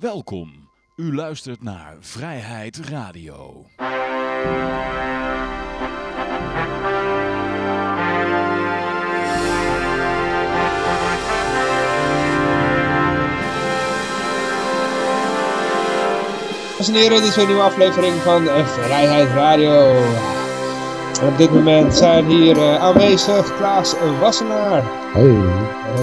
Welkom. U luistert naar Vrijheid Radio. Dames en heren, dit is een nieuwe aflevering van eh, Vrijheid Radio. En op dit moment zijn hier eh, aanwezig Klaas Wassenaar. Hey.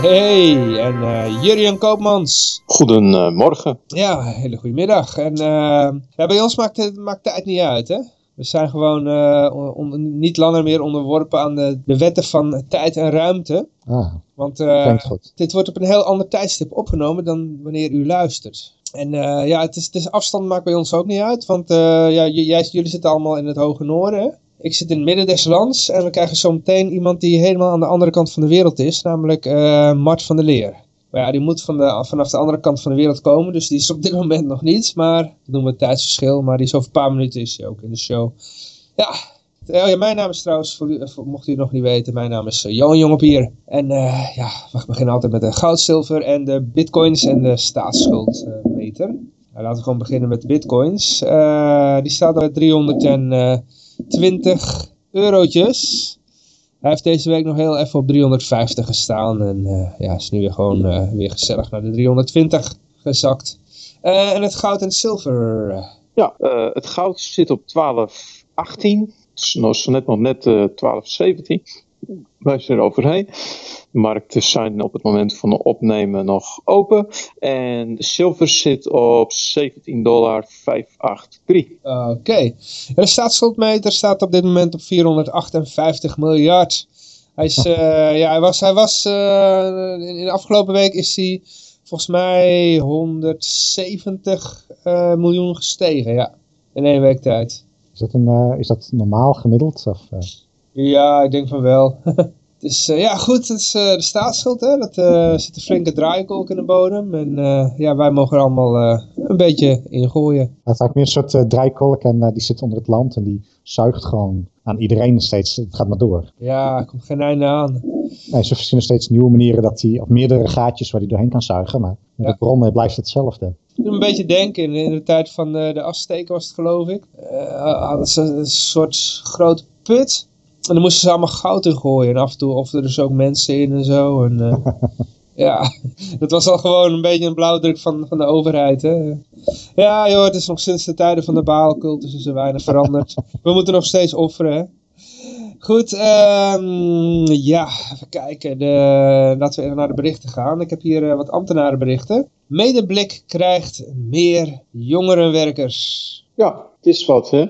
Hey, en eh Jurjen Koopmans. Goedemorgen. Ja, hele goede middag. En eh, ja, bij ons maakt, het, maakt tijd niet uit, hè? We zijn gewoon eh, on- on- niet langer meer onderworpen aan de, de wetten van tijd en ruimte. Ah, Want eh, dit wordt op een heel ander tijdstip opgenomen dan wanneer u luistert. En eh, ja, het is, het is afstand maakt bij ons ook niet uit. Want eh, ja, jullie zitten allemaal in het hoge noorden. Ik zit in het midden des lands. En we krijgen zo meteen iemand die helemaal aan de andere kant van de wereld is. Namelijk eh, Mart van der Leer. Maar ja, die moet van vanaf de andere kant van de wereld komen. Dus die is op dit moment nog niet. Maar dat noemen we het tijdsverschil. Maar die is over een paar minuten is hij ook in de show. Ja, Oh ja, mijn naam is trouwens, voor- mocht u het nog niet weten, mijn naam is uh, Johan Jongepier. En eh, ja, we beginnen altijd met de goud, zilver en de bitcoins en de staatsschuldmeter. Nou, laten we gewoon beginnen met de bitcoins. Eh, die staat op 320 eurotjes. Hij heeft deze week nog heel even op 350 gestaan. En eh, ja, is nu weer gewoon eh, weer gezellig naar de 320 gezakt. Eh, en het goud en het zilver. Ja, het goud zit op 12,18. Het is net nog net eh 12,17. Wij zijn er overheen. De markten zijn op het moment van het opnemen nog open. En de zilver zit op 17,583 dollar. Oké. De staatsschuldmeter staat op dit moment op 458 miljard. Hij, is, eh, ja, hij was, hij was eh, in de afgelopen week is hij volgens mij 170 eh, miljoen gestegen, ja. In één week tijd. Is dat, een, is dat normaal gemiddeld? Of, eh, Ja, ik denk van wel. Dus eh, ja, goed, het is eh, de staatsschuld, hè. Dat eh, zit een flinke draaikolk in de bodem. En ja, wij mogen er allemaal een beetje in gooien. het is eigenlijk meer een soort draaikolk en die zit onder het land en die zuigt gewoon aan iedereen steeds. Het gaat maar door. Ja, er komt geen einde aan. Nee, ze verzinnen steeds nieuwe manieren dat hij, of meerdere gaatjes waar hij doorheen kan zuigen, maar Ja. de bron blijft hetzelfde. Ik een beetje denken, in, de tijd van de, de Azteken was het geloof ik. Hadden ze een soort grote put. En dan moesten ze allemaal goud in gooien. En af en toe of er dus ook mensen in en zo. En, eh, ja, dat was al gewoon een beetje een blauwdruk van, van de overheid. Hè? Ja joh, het is nog sinds de tijden van de Baalcultus is er weinig veranderd. We moeten nog steeds offeren hè. Goed, ehm, ja, even kijken. De, laten we even naar de berichten gaan. Ik heb hier eh, wat ambtenarenberichten. Medeblik krijgt meer jongerenwerkers. Ja, het is wat hè.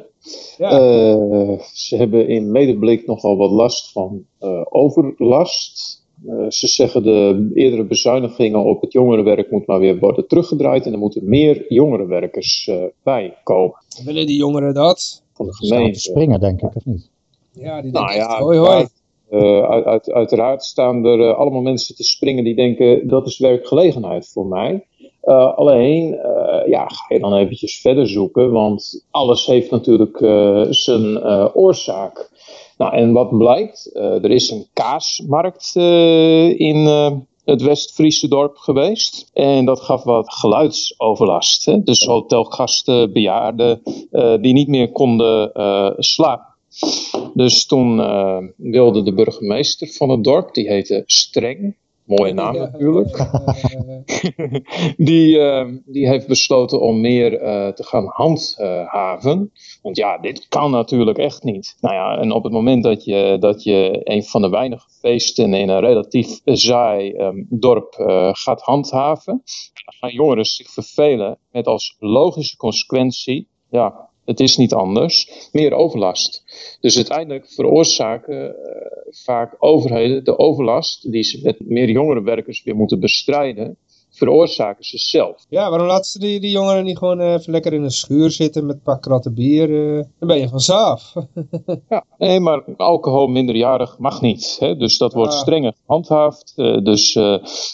Ja, Eh, ze hebben in medeblik nogal wat last van eh, overlast. Eh, ze zeggen de eerdere bezuinigingen op het jongerenwerk moet maar weer worden teruggedraaid. En er moeten meer jongerenwerkers eh bij komen willen die jongeren dat? van de Staan te gemeente. springen, denk ik, of niet? Ja, die Nou denken ja, hoi hoi. eh, uit, uit- uiteraard staan er allemaal mensen te springen die denken dat is werkgelegenheid voor mij. Eh, alleen, eh, ja, ga je dan eventjes verder zoeken, want alles heeft natuurlijk eh, zijn oorzaak. Nou, en wat blijkt, er is een kaasmarkt in het West-Friese dorp geweest. En dat gaf wat geluidsoverlast. Hè? Dus hotelgasten, bejaarden, die niet meer konden slapen. Dus toen wilde de burgemeester van het dorp, die heette Streng, mooie naam natuurlijk, die, eh, die heeft besloten om meer eh, te gaan handhaven. Want ja, dit kan natuurlijk echt niet. Nou ja, en op het moment dat je, dat je een van de weinige feesten in een relatief saai ehm, dorp eh, gaat handhaven, dan gaan jongeren zich vervelen met als logische consequentie, ja, het is niet anders, meer overlast. Dus uiteindelijk veroorzaken eh, vaak overheden de overlast die ze met meer jongerenwerkers weer moeten bestrijden, veroorzaken ze zelf. ja, waarom laten ze die, die jongeren niet gewoon eh, even lekker in een schuur zitten met een paar kratten bier? eh, dan ben je vanzelf. Ja, nee, maar alcohol minderjarig mag niet. Hè? Dus dat wordt strenger gehandhaafd. eh, dus,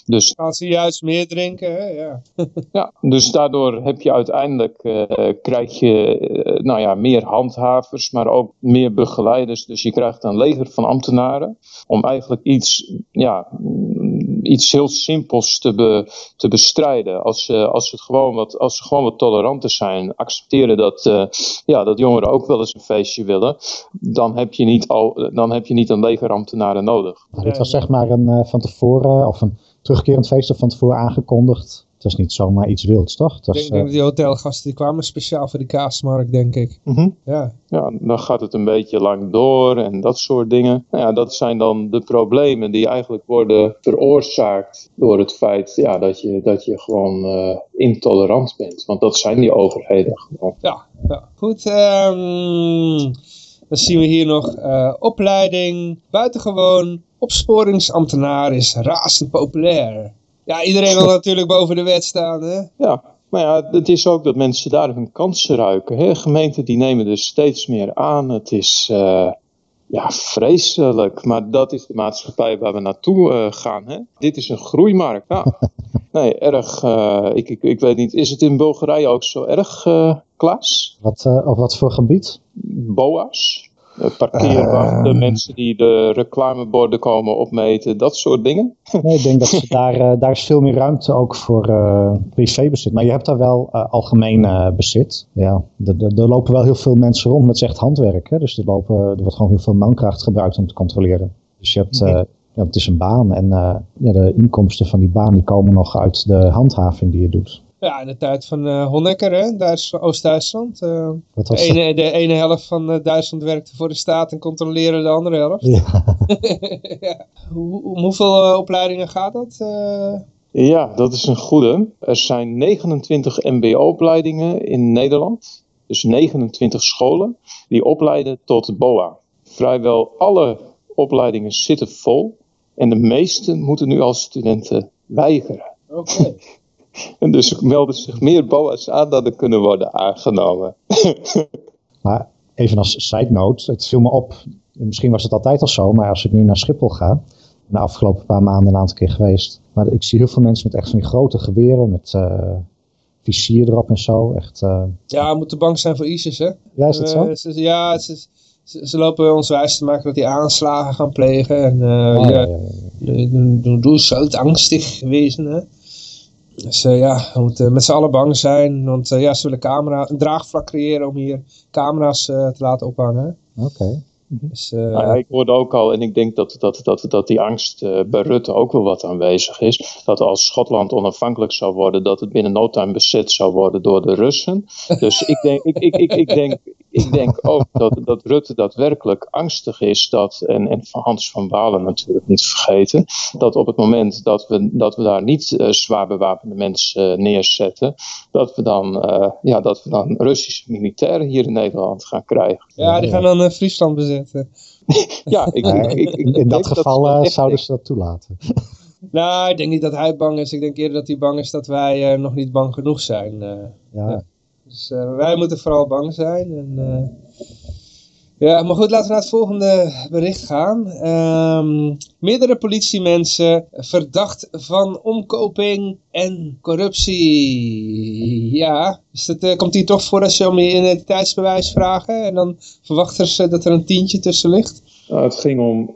dus, Gaan ze juist meer drinken, hè? Ja. ja, dus daardoor heb je uiteindelijk krijg je nou ja, meer handhavers, maar ook meer begeleiders. Dus je krijgt een leger van ambtenaren om eigenlijk iets, ja, iets heel simpels te, be, te bestrijden. Als, ze als, het gewoon wat, als ze gewoon wat toleranter zijn, accepteren dat, uh, ja, dat jongeren ook wel eens een feestje willen, dan heb je niet, al, dan heb je niet een leger ambtenaren nodig. Nou, dit was zeg maar een uh, van tevoren, of een terugkerend feest of van tevoren aangekondigd het was niet zomaar iets wilds, toch? ik denk, dat die hotelgasten die kwamen speciaal voor die kaasmarkt, denk ik. Mm -hmm. ja. ja, dan gaat het een beetje lang door en dat soort dingen. Nou ja, dat zijn dan de problemen die eigenlijk worden veroorzaakt door het feit ja, dat, je, dat je gewoon uh, intolerant bent. Want dat zijn die overheden gewoon. Ja, ja. goed. Um, dan zien we hier nog uh, opleiding, buitengewoon, opsporingsambtenaar is razend populair. Ja, iedereen wil natuurlijk boven de wet staan, hè? Ja, maar ja, het is ook dat mensen daar hun kansen ruiken. Hè? Gemeenten die nemen dus steeds meer aan. Het is uh, ja, vreselijk, maar dat is de maatschappij waar we naartoe uh, gaan. Hè? Dit is een groeimarkt. Ja. Nee, erg. Uh, ik, ik, ik weet niet, is het in Bulgarije ook zo erg, Klaas? Wat, of wat voor gebied? BOA's. Eh, parkeerwachten, uh, mensen die de reclameborden komen opmeten, dat soort dingen. Nee, ik denk dat ze daar, uh, daar is veel meer ruimte ook voor uh, privébezit. Maar je hebt daar wel algemeen bezit. Ja, er lopen wel heel veel mensen rond met echt handwerk. Hè? Dus er, lopen, er wordt gewoon heel veel mankracht gebruikt om te controleren. Dus je hebt, okay. ja, het is een baan en ja, de inkomsten van die baan die komen nog uit de handhaving die je doet. Ja, in de tijd van uh, Honecker, hè, Duits, Oost-Duitsland. Uh, de, ene, de ene helft van uh, Duitsland werkte voor de staat en controleerde de andere helft. Ja. ja. Hoe, om hoeveel opleidingen gaat dat? Ja, dat is een goede. Er zijn 29 mbo-opleidingen in Nederland. Dus 29 scholen die opleiden tot BOA. Vrijwel alle opleidingen zitten vol. En de meeste moeten nu als studenten weigeren. Oké. En dus melden zich meer BOA's aan dan er kunnen worden aangenomen. maar even als side note, het viel me op, misschien was het altijd al zo, maar als ik nu naar Schiphol ga, de afgelopen paar maanden een aantal keer geweest, maar ik zie heel veel mensen met echt van die grote geweren, met uh, visier erop en zo. Echt, uh... Ja, moeten bang zijn voor ISIS, hè? Ja, is dat zo? Uh, ze, ja, ze, ze, ze, lopen ons wijs te maken dat die aanslagen gaan plegen. En uh, oh, ja, ja, ja, ja. doe zo angstig wezen, hè? Dus uh, ja, we moeten met z'n allen bang zijn. Want uh, ja, ze willen camera, een draagvlak creëren om hier camera's uh, te laten ophangen. Oké. Okay. Dus, nou ja, ik hoorde ook al, en ik denk dat, dat, dat, dat die angst bij Rutte ook wel wat aanwezig is. Dat als Schotland onafhankelijk zou worden, dat het binnen no time bezet zou worden door de Russen. Dus ik denk, ik, ik, ik, ik denk, ik denk ook dat, dat Rutte daadwerkelijk angstig is dat, en, en Hans van Balen natuurlijk niet vergeten, dat op het moment dat we, dat we daar niet uh, zwaar bewapende mensen uh, neerzetten, dat we, dan, uh, ja, dat we dan Russische militairen hier in Nederland gaan krijgen. Ja, die gaan dan Friesland bezetten. ja, ik, ik, ik, in, in dat geval zouden ze dat toelaten. Nou, ik denk niet dat hij bang is. Ik denk eerder dat hij bang is dat wij nog niet bang genoeg zijn. ja. ja. Dus uh, wij moeten vooral bang zijn. En, uh, ja, maar goed, laten we naar het volgende bericht gaan. Um, meerdere politiemensen verdacht van omkoping en corruptie. Ja, dus dat uh, komt hier toch voor als je om je identiteitsbewijs vragen. En dan verwachten ze dat er een tientje tussen ligt. Nou, het ging om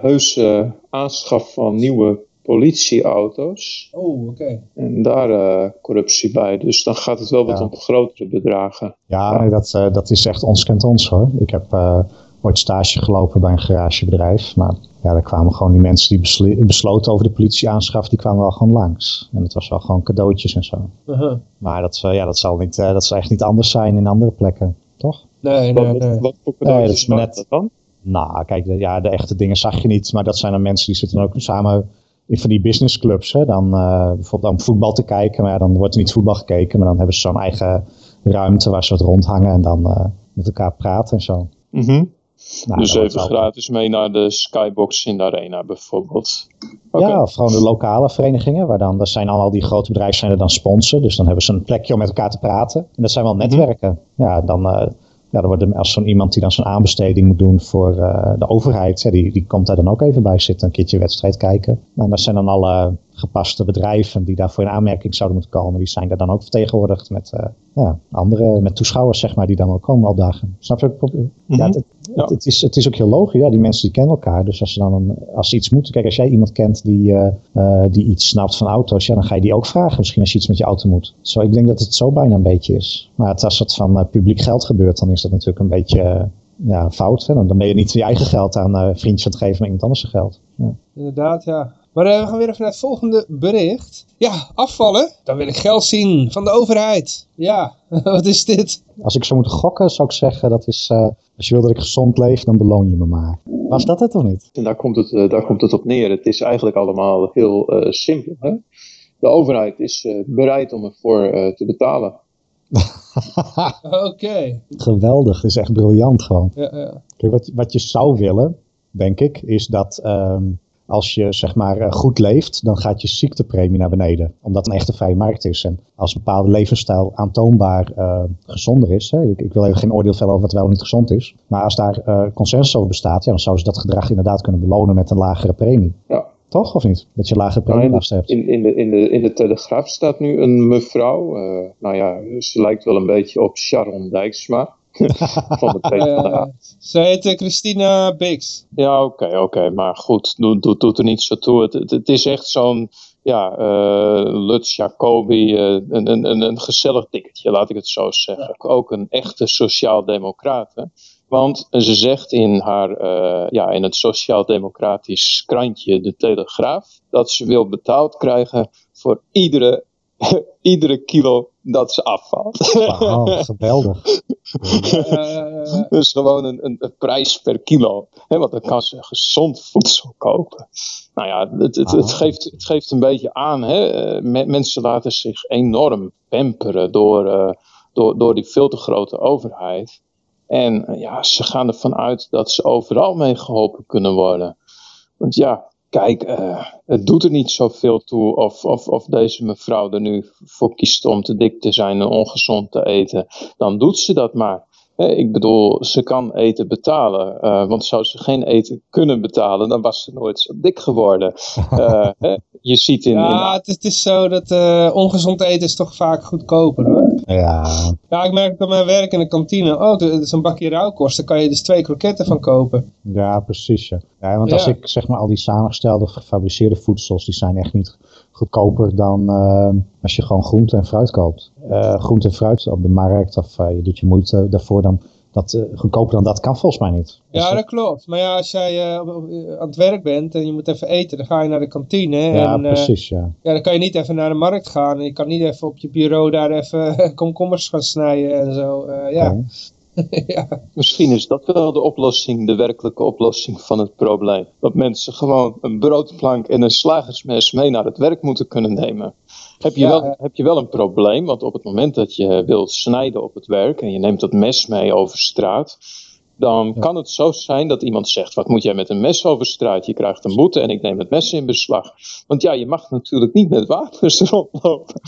heuse aanschaf van nieuwe politieauto's. Oh, oké. En daar uh, corruptie bij. Dus dan gaat het wel wat om grotere bedragen. Ja, nee, dat, uh, dat is echt ons kent ons hoor. Ik heb uh, ooit stage gelopen bij een garagebedrijf. Maar ja, daar kwamen gewoon die mensen die besloten over de politieaanschaf, die kwamen wel gewoon langs. En dat was wel gewoon cadeautjes en zo. -huh. Maar dat, ja, dat, zal niet, dat zal echt niet anders zijn in andere plekken, toch? Nee, nee, nee. Wat, wat voor cadeautjes nee, dat net, dan? Nou, kijk, de, ja, de echte dingen zag je niet. Maar dat zijn dan mensen die zitten ook samen in van die businessclubs, hè, dan uh, bijvoorbeeld om voetbal te kijken, maar dan wordt er niet voetbal gekeken, maar dan hebben ze zo'n eigen ruimte waar ze wat rondhangen en dan uh, met elkaar praten en zo. Mm -hmm. nou, dus even gratis mee naar de Skybox in de Arena bijvoorbeeld. Okay. Ja, of gewoon de lokale verenigingen, waar dan, dat zijn al die grote bedrijven zijn er dan sponsor, dus dan hebben ze een plekje om met elkaar te praten. En dat zijn wel mhm. netwerken. Mm -hmm. Ja, dan... Uh, ja, dan wordt als zo'n iemand die dan zo'n aanbesteding moet doen voor uh, de overheid, ja, die, die komt daar dan ook even bij zitten, een keertje wedstrijd kijken. Nou, dat zijn dan alle gepaste bedrijven die daarvoor in aanmerking zouden moeten komen, die zijn daar dan ook vertegenwoordigd met ja, andere, met toeschouwers zeg maar, die dan ook komen opdagen. Snap je het? Ja, het, Ja. Het, is, het is ook heel logisch, ja, die mensen die kennen elkaar. Dus als ze dan een, als ze iets moeten, kijk, als jij iemand kent die, eh, eh, die iets snapt van auto's, ja, dan ga je die ook vragen. Misschien als je iets met je auto moet. Zo, ik denk dat het zo bijna een beetje is. Maar het, als het van eh, publiek geld gebeurt, dan is dat natuurlijk een beetje eh, ja, fout. Hè? Dan ben je niet je eigen geld aan eh, vriendjes aan het geven, maar iemand anders zijn geld. Ja. Inderdaad, ja. Maar eh, we gaan weer even naar het volgende bericht. Ja, afvallen. Dan wil ik geld zien van de overheid. Ja, wat is dit? Als ik zou moeten gokken, zou ik zeggen, dat is, eh, als je wil dat ik gezond leef, dan beloon je me maar. Was dat het of niet? En daar komt het, eh, daar komt het op neer. Het is eigenlijk allemaal heel eh, simpel. Hè? De overheid is eh, bereid om ervoor eh, te betalen. Oké. Geweldig, dat is echt briljant gewoon. Ja, ja. Kijk, wat, wat je zou willen, denk ik, is dat ehm, als je zeg maar eh, goed leeft, dan gaat je ziektepremie naar beneden. Omdat het een echte vrije markt is. En als een bepaalde levensstijl aantoonbaar eh, gezonder is. Hè, ik, ik wil even geen oordeel vellen over wat wel of niet gezond is. Maar als daar eh, consensus over bestaat, ja, dan zouden ze dat gedrag inderdaad kunnen belonen met een lagere premie. Ja. Toch of niet? Dat je lagere Nou, in, premielasten hebt. in, in, de, in, de, in de Telegraaf staat nu een mevrouw. nou ja, ze lijkt wel een beetje op Sharon Dijksma. Van de PvdA. Eh, zij heet eh, Christina Bix. Ja, oké, oké. Maar goed, doet doet doet er niet zo toe. Het, het, het is echt zo'n, ja, eh Lutz Jacobi, een, een, een, een gezellig tikketje, laat ik het zo zeggen. Ook een echte sociaal-democraat. hè. Want ze zegt in haar, ja, in het sociaal-democratisch krantje De Telegraaf, dat ze wil betaald krijgen voor iedere, iedere kilo dat ze afvalt. Geweldig. Eh, Dus gewoon een, een, een prijs per kilo. Hè, want dan kan ze gezond voedsel kopen. Nou ja, het, het, het, geeft, het geeft een beetje aan. Hè? eh, me- mensen laten zich enorm pamperen door, eh, door, door die veel te grote overheid. En ja, ze gaan ervan uit dat ze overal mee geholpen kunnen worden. Want ja, kijk, eh, het doet er niet zoveel toe of, of, of deze mevrouw er nu voor kiest om te dik te zijn en ongezond te eten. Dan doet ze dat maar. Hè, Ik bedoel, ze kan eten betalen. eh, want zou ze geen eten kunnen betalen, dan was ze nooit zo dik geworden. Eh, hè, je ziet in. ja, in het is, het is zo dat eh, ongezond eten is toch vaak goedkoper hoor. Ja, Ja, ik merk bij mijn werk in de kantine, oh, zo'n bakje rauwkost, daar kan je dus twee kroketten van kopen. Ja, precies. Ja. Ja, want als Ja. ik zeg maar al die samengestelde, gefabriceerde voedsels, die zijn echt niet goedkoper dan eh, als je gewoon groente en fruit koopt. Eh groente en fruit op de markt of eh, je doet je moeite daarvoor dan. Dat, goedkoper dan dat kan volgens mij niet. Ja, dat klopt. Maar ja, als jij aan het werk bent en je moet even eten, dan ga je naar de kantine. ja, en, precies. Ja. ja, dan kan je niet even naar de markt gaan. En je kan niet even op je bureau daar even komkommers gaan snijden en zo. Ja. ja. Misschien is dat wel de oplossing, de werkelijke oplossing van het probleem. Dat mensen gewoon een broodplank en een slagersmes mee naar het werk moeten kunnen nemen. Heb je, Ja, wel, heb je wel een probleem, want op het moment dat je wilt snijden op het werk en je neemt dat mes mee over straat, dan kan het zo zijn dat iemand zegt: Wat moet jij met een mes over straat? Je krijgt een boete en ik neem het mes in beslag. Want ja, je mag natuurlijk niet met wapens rondlopen.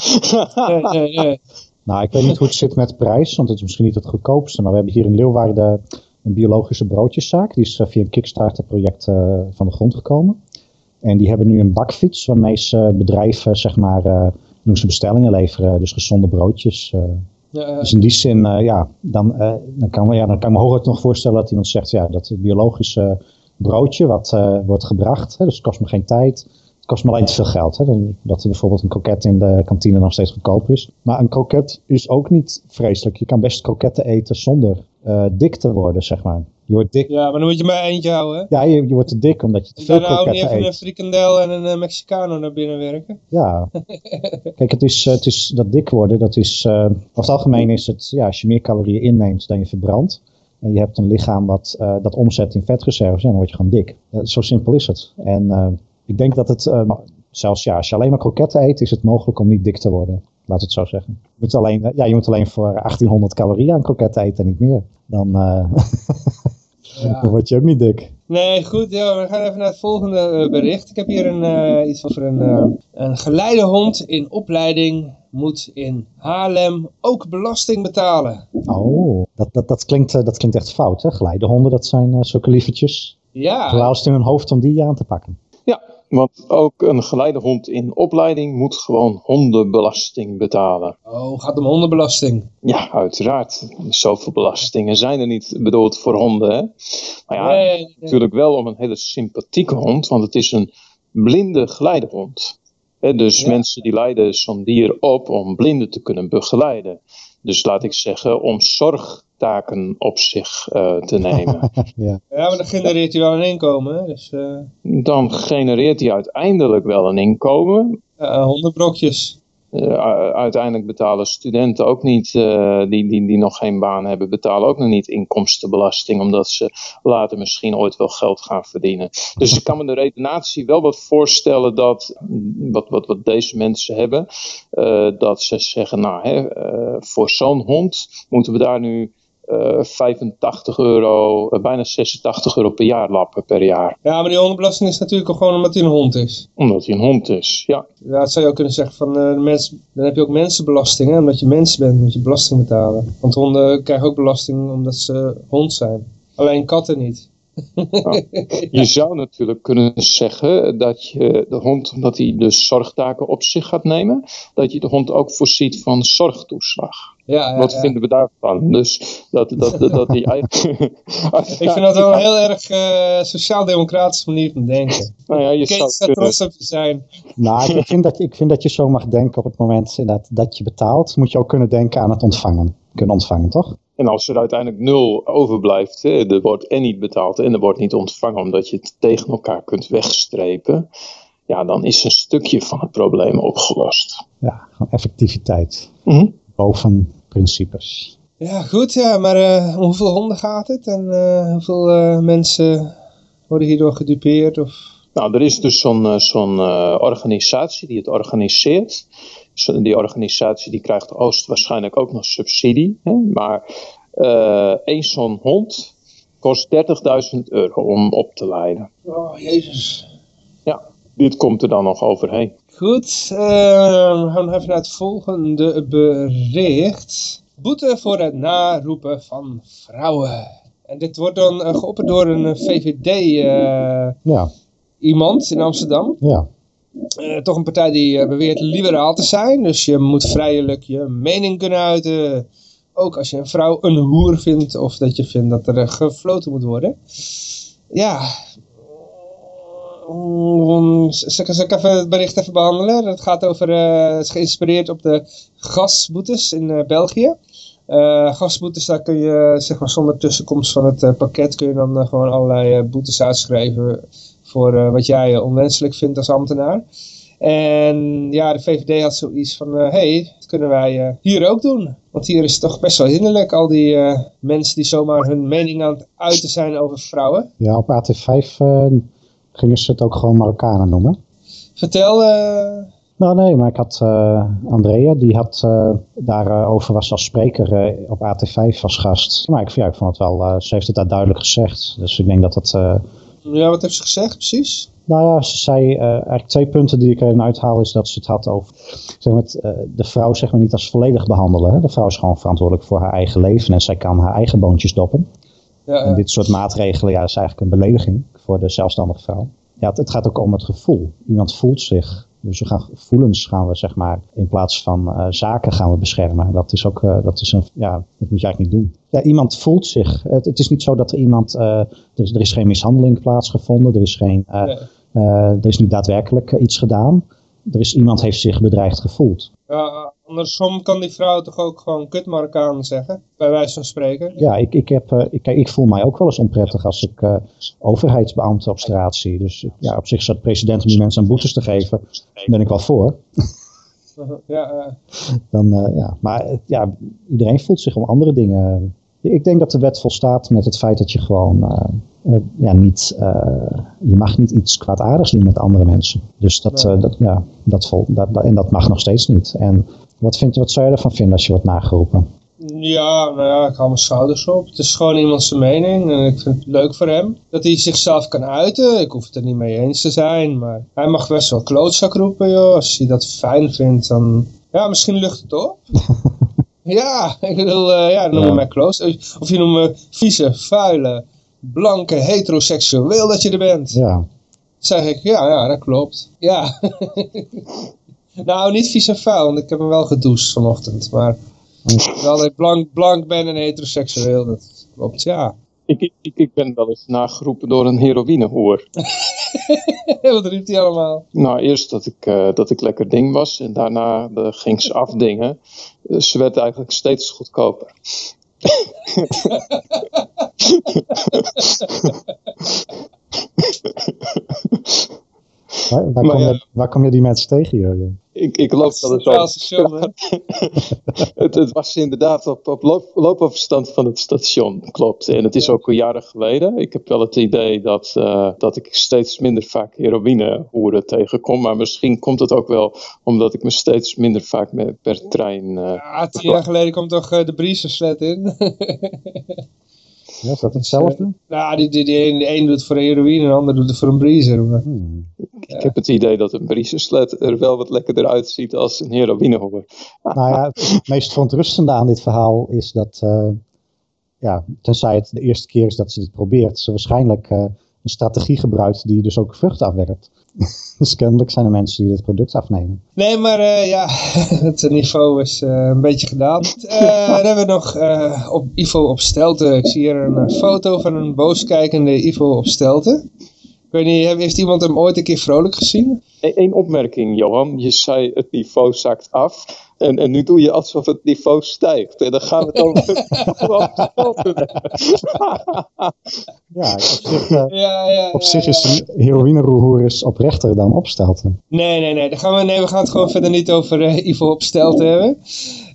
Nee, nee, nee. Nou, ik weet niet hoe het zit met de prijs, want het is misschien niet het goedkoopste. Maar we hebben hier in Leeuwarden een biologische broodjeszaak. Die is eh, via een Kickstarter-project eh, van de grond gekomen. En die hebben nu een bakfiets waarmee ze bedrijven, zeg maar, eh doen ze bestellingen leveren. Dus gezonde broodjes. Ja, Dus in die zin, ja, dan, dan, kan, ja, dan kan ik me hooguit nog voorstellen dat iemand zegt, ja, dat biologische broodje wat wordt gebracht, hè, dus het kost me geen tijd, kost me alleen te veel geld. Hè, dat er bijvoorbeeld een kroket in de kantine nog steeds goedkoop is. Maar een kroket is ook niet vreselijk. Je kan best kroketten eten zonder eh, dik te worden, zeg maar. Je wordt dik. ja, maar dan moet je maar eentje houden. Ja, je, je wordt te dik omdat je te veel Dan hou je niet kroketten even een eet. frikandel en een eh, Mexicano naar binnen werken. Ja. Kijk, het is, eh, het is dat dik worden, dat is, eh, over het algemeen is het, ja, als je meer calorieën inneemt dan je verbrandt, en je hebt een lichaam wat dat omzet in vetreserves, ja, dan word je gewoon dik. Zo simpel is het. En ik denk dat het, eh, zelfs ja, als je alleen maar kroketten eet, is het mogelijk om niet dik te worden. Laat het zo zeggen. Je moet alleen, eh, ja, je moet alleen voor 1800 calorieën aan kroketten eten en niet meer. Dan, eh, dan word je ook niet dik. Nee, goed. Ja, we gaan even naar het volgende eh, bericht. Ik heb hier een, iets over een, een geleidehond in opleiding moet in Haarlem ook belasting betalen. Oh, dat, dat, dat, klinkt, dat klinkt echt fout, hè? Geleidehonden, dat zijn eh, zulke lievertjes. Ja, het in hun hoofd om die aan te pakken. Want ook een geleidehond in opleiding moet gewoon hondenbelasting betalen. Oh, gaat om hondenbelasting. Ja, uiteraard. Zoveel belastingen zijn er niet bedoeld voor honden. Hè? Maar ja, Nee, nee. natuurlijk wel om een hele sympathieke hond, want het is een blinde geleidehond. Dus Ja. mensen die leiden zo'n dier op om blinden te kunnen begeleiden. Dus laat ik zeggen, om zorgtaken op zich eh, te nemen. Ja, maar dan genereert hij wel een inkomen. Dus eh Dan genereert hij uiteindelijk wel een inkomen. ja, hondenbrokjes. Eh, uiteindelijk betalen studenten ook niet, eh, die, die, die nog geen baan hebben, betalen ook nog niet inkomstenbelasting, omdat ze later misschien ooit wel geld gaan verdienen. Dus ik kan me de redenatie wel wat voorstellen dat, wat, wat, wat deze mensen hebben, eh, dat ze zeggen, nou, hè, voor zo'n hond moeten we daar nu eh 85 euro, eh, bijna 86 euro per jaar lappen per jaar, Ja, maar die hondenbelasting is natuurlijk ook gewoon omdat hij een hond is. omdat hij een hond is. Ja, Ja, dat zou je ook kunnen zeggen van, eh, de mens, dan heb je ook mensenbelasting, hè? omdat je mens bent, moet je belasting betalen. Want honden krijgen ook belasting omdat ze hond zijn. Alleen katten niet. Je zou natuurlijk kunnen zeggen dat je de hond, omdat hij dus zorgtaken op zich gaat nemen, dat je de hond ook voorziet van zorgtoeslag. Ja, ja, Wat ja. vinden we daarvan? Dus dat, dat, dat, dat die eigen. Ik vind dat wel een heel erg eh, sociaal-democratische manier van denken. Nou ja, je Kees zou staat kunnen, trots op je zijn. Nou, ik vind, dat, ik vind dat je zo mag denken op het moment inderdaad, dat je betaalt, moet je ook kunnen denken aan het ontvangen. Kunnen ontvangen, toch? en als er uiteindelijk nul overblijft, hè, er wordt en niet betaald en er wordt niet ontvangen, omdat je het tegen elkaar kunt wegstrepen, ja, dan is een stukje van het probleem opgelost. Ja, gewoon effectiviteit. Mhm. Boven principes. Ja, goed, ja, maar eh, om hoeveel honden gaat het? En eh, hoeveel eh, mensen worden hierdoor gedupeerd? Of... Nou, er is dus zo'n zo'n eh, organisatie die het organiseert. Zo- die organisatie die krijgt hoogstwaarschijnlijk ook nog subsidie. Hè? Maar eh één zo'n hond kost 30.000 euro om op te leiden. Oh, jezus. Ja, dit komt er dan nog overheen. Goed, eh, we gaan even naar het volgende bericht. Boete voor het naroepen van vrouwen. En dit wordt dan eh, geopperd door een VVD-iemand Ja, in Amsterdam. ja. Eh, toch een partij die eh, beweert liberaal te zijn. Dus je moet vrijelijk je mening kunnen uiten. Ook als je een vrouw een hoer vindt of dat je vindt dat er eh, gefloten moet worden. Ja. Zal ik, ik even het bericht even behandelen? Dat gaat over, eh, het is geïnspireerd op de gasboetes in eh, België. Eh gasboetes, daar kun je zeg maar zonder tussenkomst van het pakket kun je dan gewoon allerlei boetes uitschrijven voor wat jij onwenselijk vindt als ambtenaar. En ja, de VVD had zoiets van, hé, hey, dat kunnen wij hier ook doen. Want hier is het toch best wel hinderlijk, al die mensen die zomaar hun mening aan het uiten zijn over vrouwen. ja op AT5 eh, gingen ze het ook gewoon Marokkanen noemen. Vertel, eh, Nou nee, maar ik had eh, Andrea, die had eh, daarover was als spreker op AT5 als gast. Maar ik, ja, ik vond het wel, ze heeft het daar duidelijk gezegd. Dus ik denk dat eh, ja, wat heeft ze gezegd precies? nou ja, ze zei eigenlijk twee punten die ik erin uithaal is dat ze het had over zeg maar, de vrouw zeg maar niet als volledig behandelen. Hè? De vrouw is gewoon verantwoordelijk voor haar eigen leven en zij kan haar eigen boontjes doppen. Ja, En ja. dit soort maatregelen, ja, is eigenlijk een belediging voor de zelfstandige vrouw. Ja, het, het gaat ook om het gevoel. Iemand voelt zich. Dus we gaan gevoelens gaan we zeg maar in plaats van eh, zaken gaan we beschermen. Dat is ook, eh, dat is een, ja, dat moet je eigenlijk niet doen. Ja, iemand voelt zich. Het, het is niet zo dat er iemand, eh, er, is, er is geen mishandeling plaatsgevonden. Er is geen, Nee. er is niet daadwerkelijk iets gedaan. Er is iemand heeft zich bedreigd gevoeld. Ja, andersom kan die vrouw toch ook gewoon kut Marokkaan zeggen, bij wijze van spreken. Ja, ik, ik, heb, eh, ik, ik voel mij ook wel eens onprettig als ik eh, overheidsbeambten op straat zie. Dus ja, op zich de president om die mensen aan boetes te geven, ben ik wel voor. Ja, eh, Dan, eh, ja. Maar eh, ja, iedereen voelt zich om andere dingen. Ik denk dat de wet volstaat met het feit dat je gewoon eh, eh, ja, niet, eh, je mag niet iets kwaadaardigs doen met andere mensen. Dus dat, eh, dat, ja, dat, vol, dat, dat- en dat mag nog steeds niet. En wat, vind, wat zou je ervan vinden als je wordt nageroepen? ja, nou ja, ik hou mijn schouders op. Het is gewoon iemand zijn mening en ik vind het leuk voor hem dat hij zichzelf kan uiten. Ik hoef het er niet mee eens te zijn, maar hij mag best wel klootzak roepen, joh. Als hij dat fijn vindt, dan... Ja, misschien lucht het op. ja, ik bedoel, eh, ja, noem Ja. me mij klootzak. Of je noemt me vieze, vuile, blanke, heteroseksueel dat je er bent. Ja, zeg ik, ja, ja, dat klopt. Ja. nou, niet vies en vuil, want ik heb hem wel gedoucht vanochtend. Maar wel dat ik blank, blank ben en heteroseksueel, dat klopt, ja. Ik, ik, ik ben wel eens nageroepen door een heroïnehoer. Wat riep hij allemaal? Nou, eerst dat ik, uh, dat ik lekker ding was en daarna uh, ging ze afdingen. Uh, ze werd eigenlijk steeds goedkoper. Waar, waar, kom ja. je, waar, kom je, die mensen tegen, Jurgen? Ik, ik loop wel op. het, het, was inderdaad op, op loop, loopafstand van het station, klopt. En het is ook al jaren geleden. Ik heb wel het idee dat, uh, dat ik steeds minder vaak heroïnehoeren tegenkom. Maar misschien komt het ook wel omdat ik me steeds minder vaak met, per trein... Uh, ja, tien jaar geleden komt toch uh, de Briesenslet in? Ja, is dat hetzelfde? Nou, die, die, die een, de een doet het voor heroïne en de ander doet het voor een. Maar... Hmm. Ik, ik heb het idee dat een briezerslet er wel wat lekkerder uitziet als een heroïnehoer. Nou ja, het meest verontrustende aan dit verhaal is dat, uh, ja, tenzij het de eerste keer is dat ze dit probeert, ze waarschijnlijk uh, een strategie gebruikt die dus ook vruchten afwerpt. dus kennelijk zijn er mensen die dit product afnemen. Nee, maar uh, ja, het niveau is uh, een beetje gedaald. Uh, dan hebben we nog op Ivo op Stelten. Ik zie hier een foto van een booskijkende Ivo op Stelten. Ik weet niet, heeft iemand hem ooit een keer vrolijk gezien? Eén opmerking, Johan. Je zei het niveau zakt af. En, en nu doe je alsof het niveau stijgt. En dan gaan we het over Ja, op zich, uh, ja, ja, op zich is een heroïneroer is oprechter dan opstelten. Nee, nee, nee. Dan gaan we, nee, we gaan het gewoon verder niet over uh, Ivo opstelten hebben.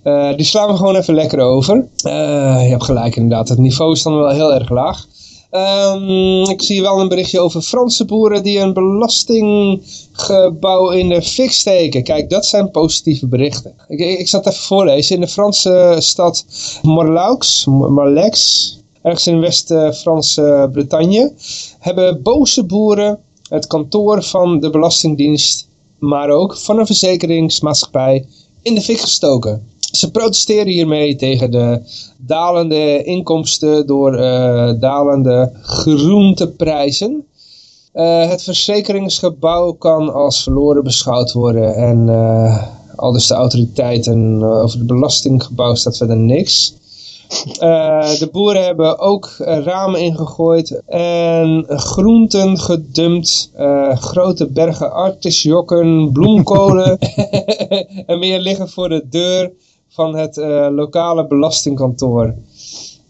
Uh, die slaan we gewoon even lekker over. je hebt gelijk inderdaad. Het niveau is dan wel heel erg laag. Um, ik zie wel een berichtje over Franse boeren die een belastinggebouw in de fik steken. Kijk, dat zijn positieve berichten. Ik, ik zat even voorlezen. In de Franse stad Morlaux, Marlex, ergens in West-Franse Bretagne, hebben boze boeren het kantoor van de Belastingdienst, maar ook van een verzekeringsmaatschappij, in de fik gestoken. Ze protesteren hiermee tegen de dalende inkomsten door uh, dalende groenteprijzen. Uh, het verzekeringsgebouw kan als verloren beschouwd worden en uh, al dus de autoriteiten over het belastinggebouw staat verder niks. de boeren hebben ook ramen ingegooid en groenten gedumpt, grote bergen artisjokken, bloemkolen en meer liggen voor de deur van het uh, lokale belastingkantoor.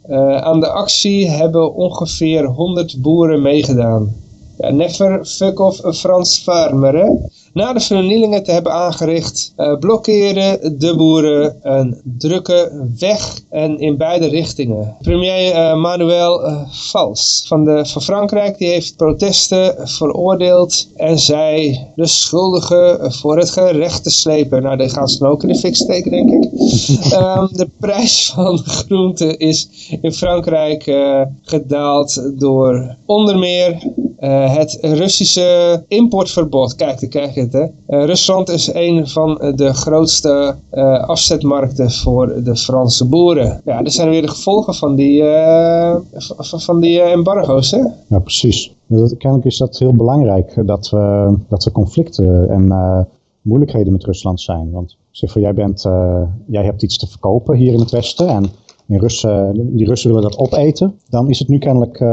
Uh, aan de actie hebben ongeveer 100 boeren meegedaan. Ja, never fuck off een Frans farmer, hè? Na de vernielingen te hebben aangericht, uh, blokkeren de boeren een drukke weg en in beide richtingen. Premier uh, Manuel uh, Valls van, de, van Frankrijk die heeft protesten veroordeeld en zei de schuldigen voor het gerecht te slepen. Nou, die gaan ze dan ook in de fik steken, denk ik. um, de prijs van groenten is in Frankrijk gedaald door onder meer uh, het Russische importverbod. Kijk, daar krijg het. Hè? Uh, Rusland is een van de grootste uh, afzetmarkten voor de Franse boeren. Ja, dit zijn weer de gevolgen van die, van die embargo's. Hè? Ja, precies. kennelijk is dat heel belangrijk dat we, dat we conflicten en moeilijkheden met Rusland zijn. Want zeg voor jij, bent, jij hebt iets te verkopen hier in het Westen en in Russen, die Russen willen dat opeten. Dan is het nu kennelijk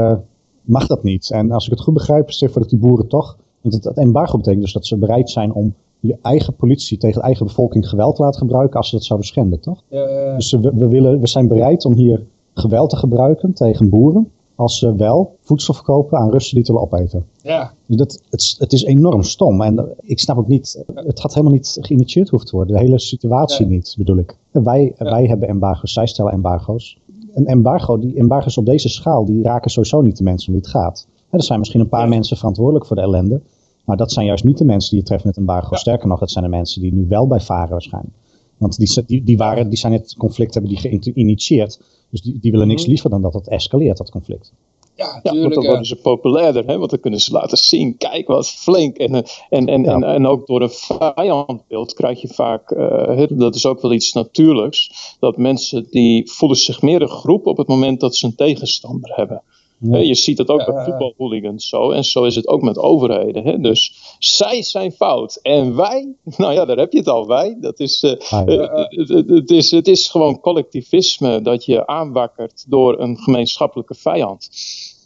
mag dat niet. En als ik het goed begrijp, het voor dat die boeren toch... Want het, het embargo betekent dus dat ze bereid zijn om je eigen politie tegen de eigen bevolking geweld te laten gebruiken als ze dat zouden schenden, toch? Ja, Dus we, we, willen, we zijn bereid om hier geweld te gebruiken tegen boeren als ze wel voedsel verkopen aan Russen die het willen opeten. Ja. Dus dat, het, het is enorm stom. En ik snap ook niet, het gaat helemaal niet geïnitieerd hoeft te worden. De hele situatie niet, bedoel ik. Wij, wij hebben embargo's, zij stellen embargo's een embargo, die embargo's op deze schaal, die raken sowieso niet de mensen om wie het gaat. er zijn misschien een paar mensen verantwoordelijk voor de ellende. Maar dat zijn juist niet de mensen die je treft met embargo. Sterker nog, dat zijn de mensen die nu wel bij varen waarschijnlijk. Want die, die, die, waren, die zijn het conflict hebben die geïnitieerd. Dus die, die willen niks mhm. liever dan dat het escaleert, dat conflict. Ja, ja, want dan worden ze populairder, hè? want dan kunnen ze laten zien, kijk wat flink. En, en, en, en, en ook door een vijandbeeld krijg je vaak, uh, dat is ook wel iets natuurlijks, dat mensen die voelen zich meer een groep op het moment dat ze een tegenstander hebben. Ja. Je ziet het ook bij voetbalhooligans zo. En zo is het ook met overheden. Hè? Dus zij zijn fout. En wij, nou ja, daar heb je het al. Wij, dat is, uh, het, het, is, het is gewoon collectivisme dat je aanwakkert door een gemeenschappelijke vijand.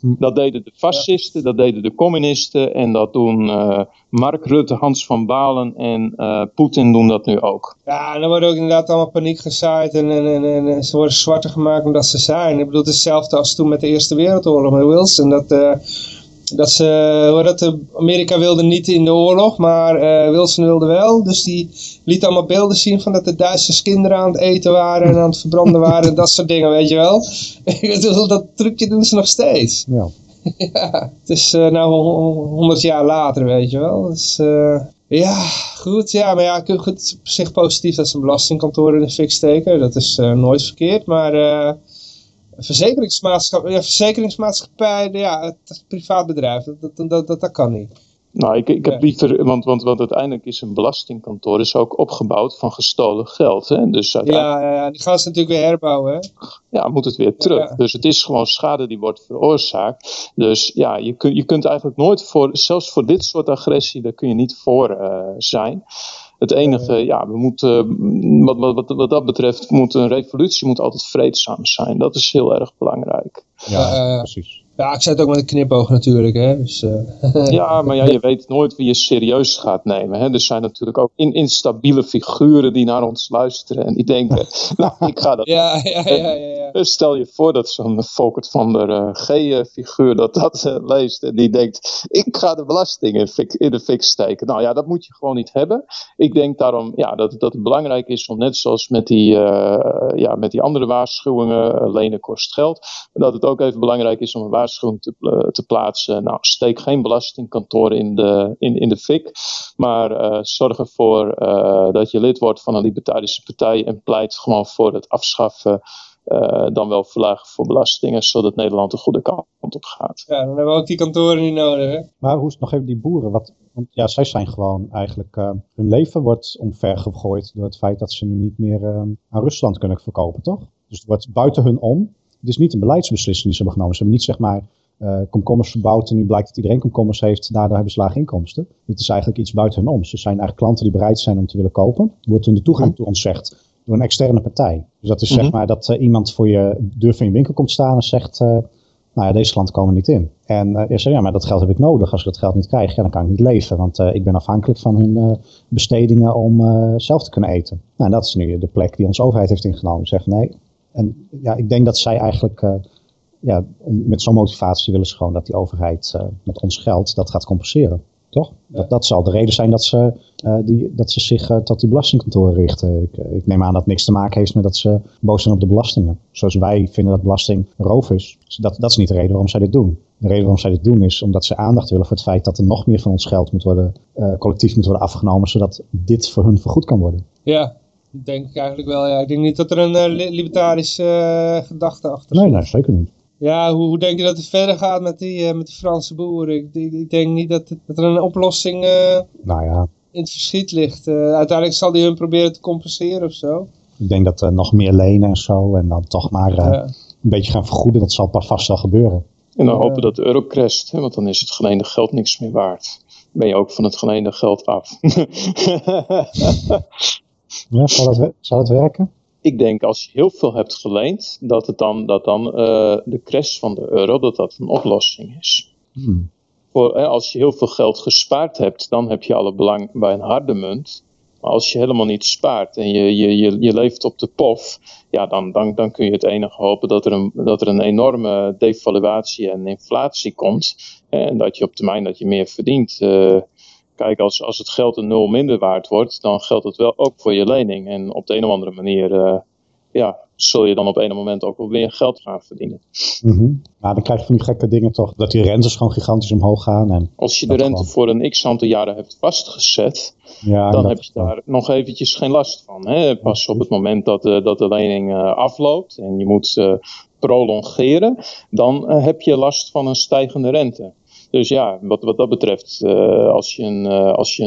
Hm. Dat deden de fascisten, dat deden de communisten en dat doen uh, Mark Rutte, Hans van Balen en uh, Poetin doen dat nu ook. Ja, en dan wordt ook inderdaad allemaal paniek gezaaid en, en, en, en, ze worden zwarter gemaakt omdat ze zijn. Ik bedoel, het is hetzelfde als toen met de Eerste Wereldoorlog met Wilson. Dat, uh, dat ze, dat Amerika wilde niet in de oorlog, maar uh, Wilson wilde wel. Dus die liet allemaal beelden zien van dat de Duitsers kinderen aan het eten waren en aan het verbranden waren en dat soort dingen, weet je wel. dat trucje doen ze nog steeds. Ja. ja het is uh, nou honderd jaar later, weet je wel. Dus, uh, ja, goed. Ja, maar ja, goed, op zich positief dat ze een belastingkantoor in de fik steken. Dat is nooit verkeerd, maar verzekeringsmaatschappij, ja, verzekeringsmaatschappij, ja, het een privaat bedrijf, dat, dat, dat, dat kan niet. Nou, ik, ik heb liever, want, want, want uiteindelijk is een belastingkantoor is ook opgebouwd van gestolen geld. Hè? Dus ja, ja, ja, die gaan ze natuurlijk weer herbouwen. Hè? Ja, moet het weer terug. Dus het is gewoon schade die wordt veroorzaakt. Dus ja, je, kun, je kunt eigenlijk nooit voor, zelfs voor dit soort agressie, daar kun je niet voor uh, zijn. Het enige, ja, we moeten, wat, wat, wat, dat betreft, moet een revolutie moet altijd vreedzaam zijn. Dat is heel erg belangrijk. Ja, precies. Ja, ik zei het ook met een knipoog natuurlijk. Hè? Dus, uh... ja, maar ja, je weet nooit wie je serieus gaat nemen. Hè? Er zijn natuurlijk ook in, instabiele figuren die naar ons luisteren en die denken, nou, ik ga dat... Ja, ja, ja, ja, ja. Stel je voor dat zo'n Volkert van der uh, G-figuur dat dat uh, leest en die denkt, ik ga de belastingen in de fik steken. Nou ja, dat moet je gewoon niet hebben. Ik denk daarom ja, dat, dat het belangrijk is om net zoals met die, ja, met die andere waarschuwingen, lenen kost geld, dat het ook even belangrijk is om een waarschuwing te, eh, te plaatsen. Nou, steek geen belastingkantoor in de, in, in de fik, maar uh, zorg ervoor uh, dat je lid wordt van een libertarische partij en pleit gewoon voor het afschaffen. dan wel verlagen voor belastingen, zodat Nederland de goede kant op gaat. Ja, dan hebben we ook die kantoren niet nodig. Hè? Maar hoe is het nog even die boeren? Wat, want ja, zij zijn gewoon eigenlijk, hun leven wordt omvergegooid door het feit dat ze nu niet meer aan Rusland kunnen verkopen, toch? Dus het wordt buiten hun om het is niet een beleidsbeslissing die ze hebben genomen. Ze hebben niet zeg maar uh, komkommers verbouwd en nu blijkt dat iedereen komkommers heeft. Daardoor hebben ze lage inkomsten. Dit is eigenlijk iets buiten hun om. Ze zijn eigenlijk klanten die bereid zijn om te willen kopen. Wordt hun de toegang toe ontzegd door een externe partij. Dus dat is zeg mhm. maar dat uh, iemand voor je deur van je winkel komt staan en zegt... Uh, nou ja, deze klanten komen niet in. En uh, je zegt, ja, maar dat geld heb ik nodig. Als ik dat geld niet krijg, ja, dan kan ik niet leven. Want uh, ik ben afhankelijk van hun uh, bestedingen om zelf te kunnen eten. Nou, en dat is nu de plek die onze overheid heeft ingenomen. Zegt, nee, en ja, ik denk dat zij eigenlijk, uh, ja, met zo'n motivatie willen ze gewoon dat die overheid uh, met ons geld dat gaat compenseren. Toch? Dat, dat zal de reden zijn dat ze, uh, die, dat ze zich tot die belastingkantoren richten. Ik, ik, neem aan dat het niks te maken heeft met dat ze boos zijn op de belastingen. Zoals wij vinden dat belasting roof is. Dus dat, dat is niet de reden waarom zij dit doen. De reden waarom zij dit doen is omdat ze aandacht willen voor het feit dat er nog meer van ons geld moet worden, collectief moet worden afgenomen, zodat dit voor hun vergoed kan worden. Ja, denk ik eigenlijk wel, ja. Ik denk niet dat er een uh, libertarische uh, gedachte achter zit. Nee, nee, zeker niet. Ja, hoe, hoe, denk je dat het verder gaat met die, uh, met die Franse boeren? Ik, ik, ik, denk niet dat, dat er een oplossing nou ja. in het verschiet ligt. uiteindelijk zal die hun proberen te compenseren of zo. Ik denk dat er nog meer lenen en zo en dan toch maar ja. een beetje gaan vergoeden. Dat zal pas vast wel gebeuren. En dan hopen dat de euro crasht, hè, want dan is het geleende geld niks meer waard. Ben je ook van het geleende geld af. Ja, zal dat, werken? Ik denk als je heel veel hebt geleend, dat, het dan, dat dan uh, de crash van de euro, dat dat een oplossing is. Hmm. Voor, als je heel veel geld gespaard hebt, dan heb je alle belang bij een harde munt. Maar als je helemaal niet spaart en je, je, je, je leeft op de pof, ja, dan, dan, dan kun je het enige hopen dat er een, dat er een enorme devaluatie en inflatie komt. En dat je op termijn dat je meer verdient. Uh, kijk, als, als het geld een nul minder waard wordt, dan geldt het wel ook voor je lening. En op de een of andere manier, uh, ja, zul je dan op een moment ook wel weer geld gaan verdienen. Mm -hmm. Nou, dan krijg je van die gekke dingen toch, dat die rentes gewoon gigantisch omhoog gaan. En als je de rente voor een x aantal jaren hebt vastgezet, ja, dan heb je daar nog eventjes geen last van. Hè? Pas op het moment dat, uh, dat de lening uh, afloopt en je moet uh, prolongeren, dan heb je last van een stijgende rente. Dus ja, wat, wat dat betreft, uh, als je, een, uh, als je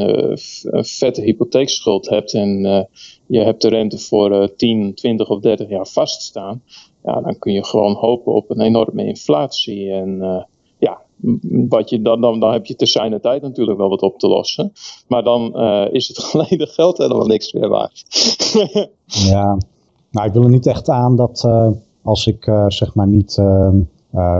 een vette hypotheekschuld hebt en uh, je hebt de rente voor 10, 20 of 30 jaar vaststaan, ja, dan kun je gewoon hopen op een enorme inflatie. En ja, wat je, dan, dan, dan heb je te zijn tijd natuurlijk wel wat op te lossen. Maar dan is het geleende geld helemaal niks meer waard. ja, nou ik wil er niet echt aan dat als ik zeg maar niet,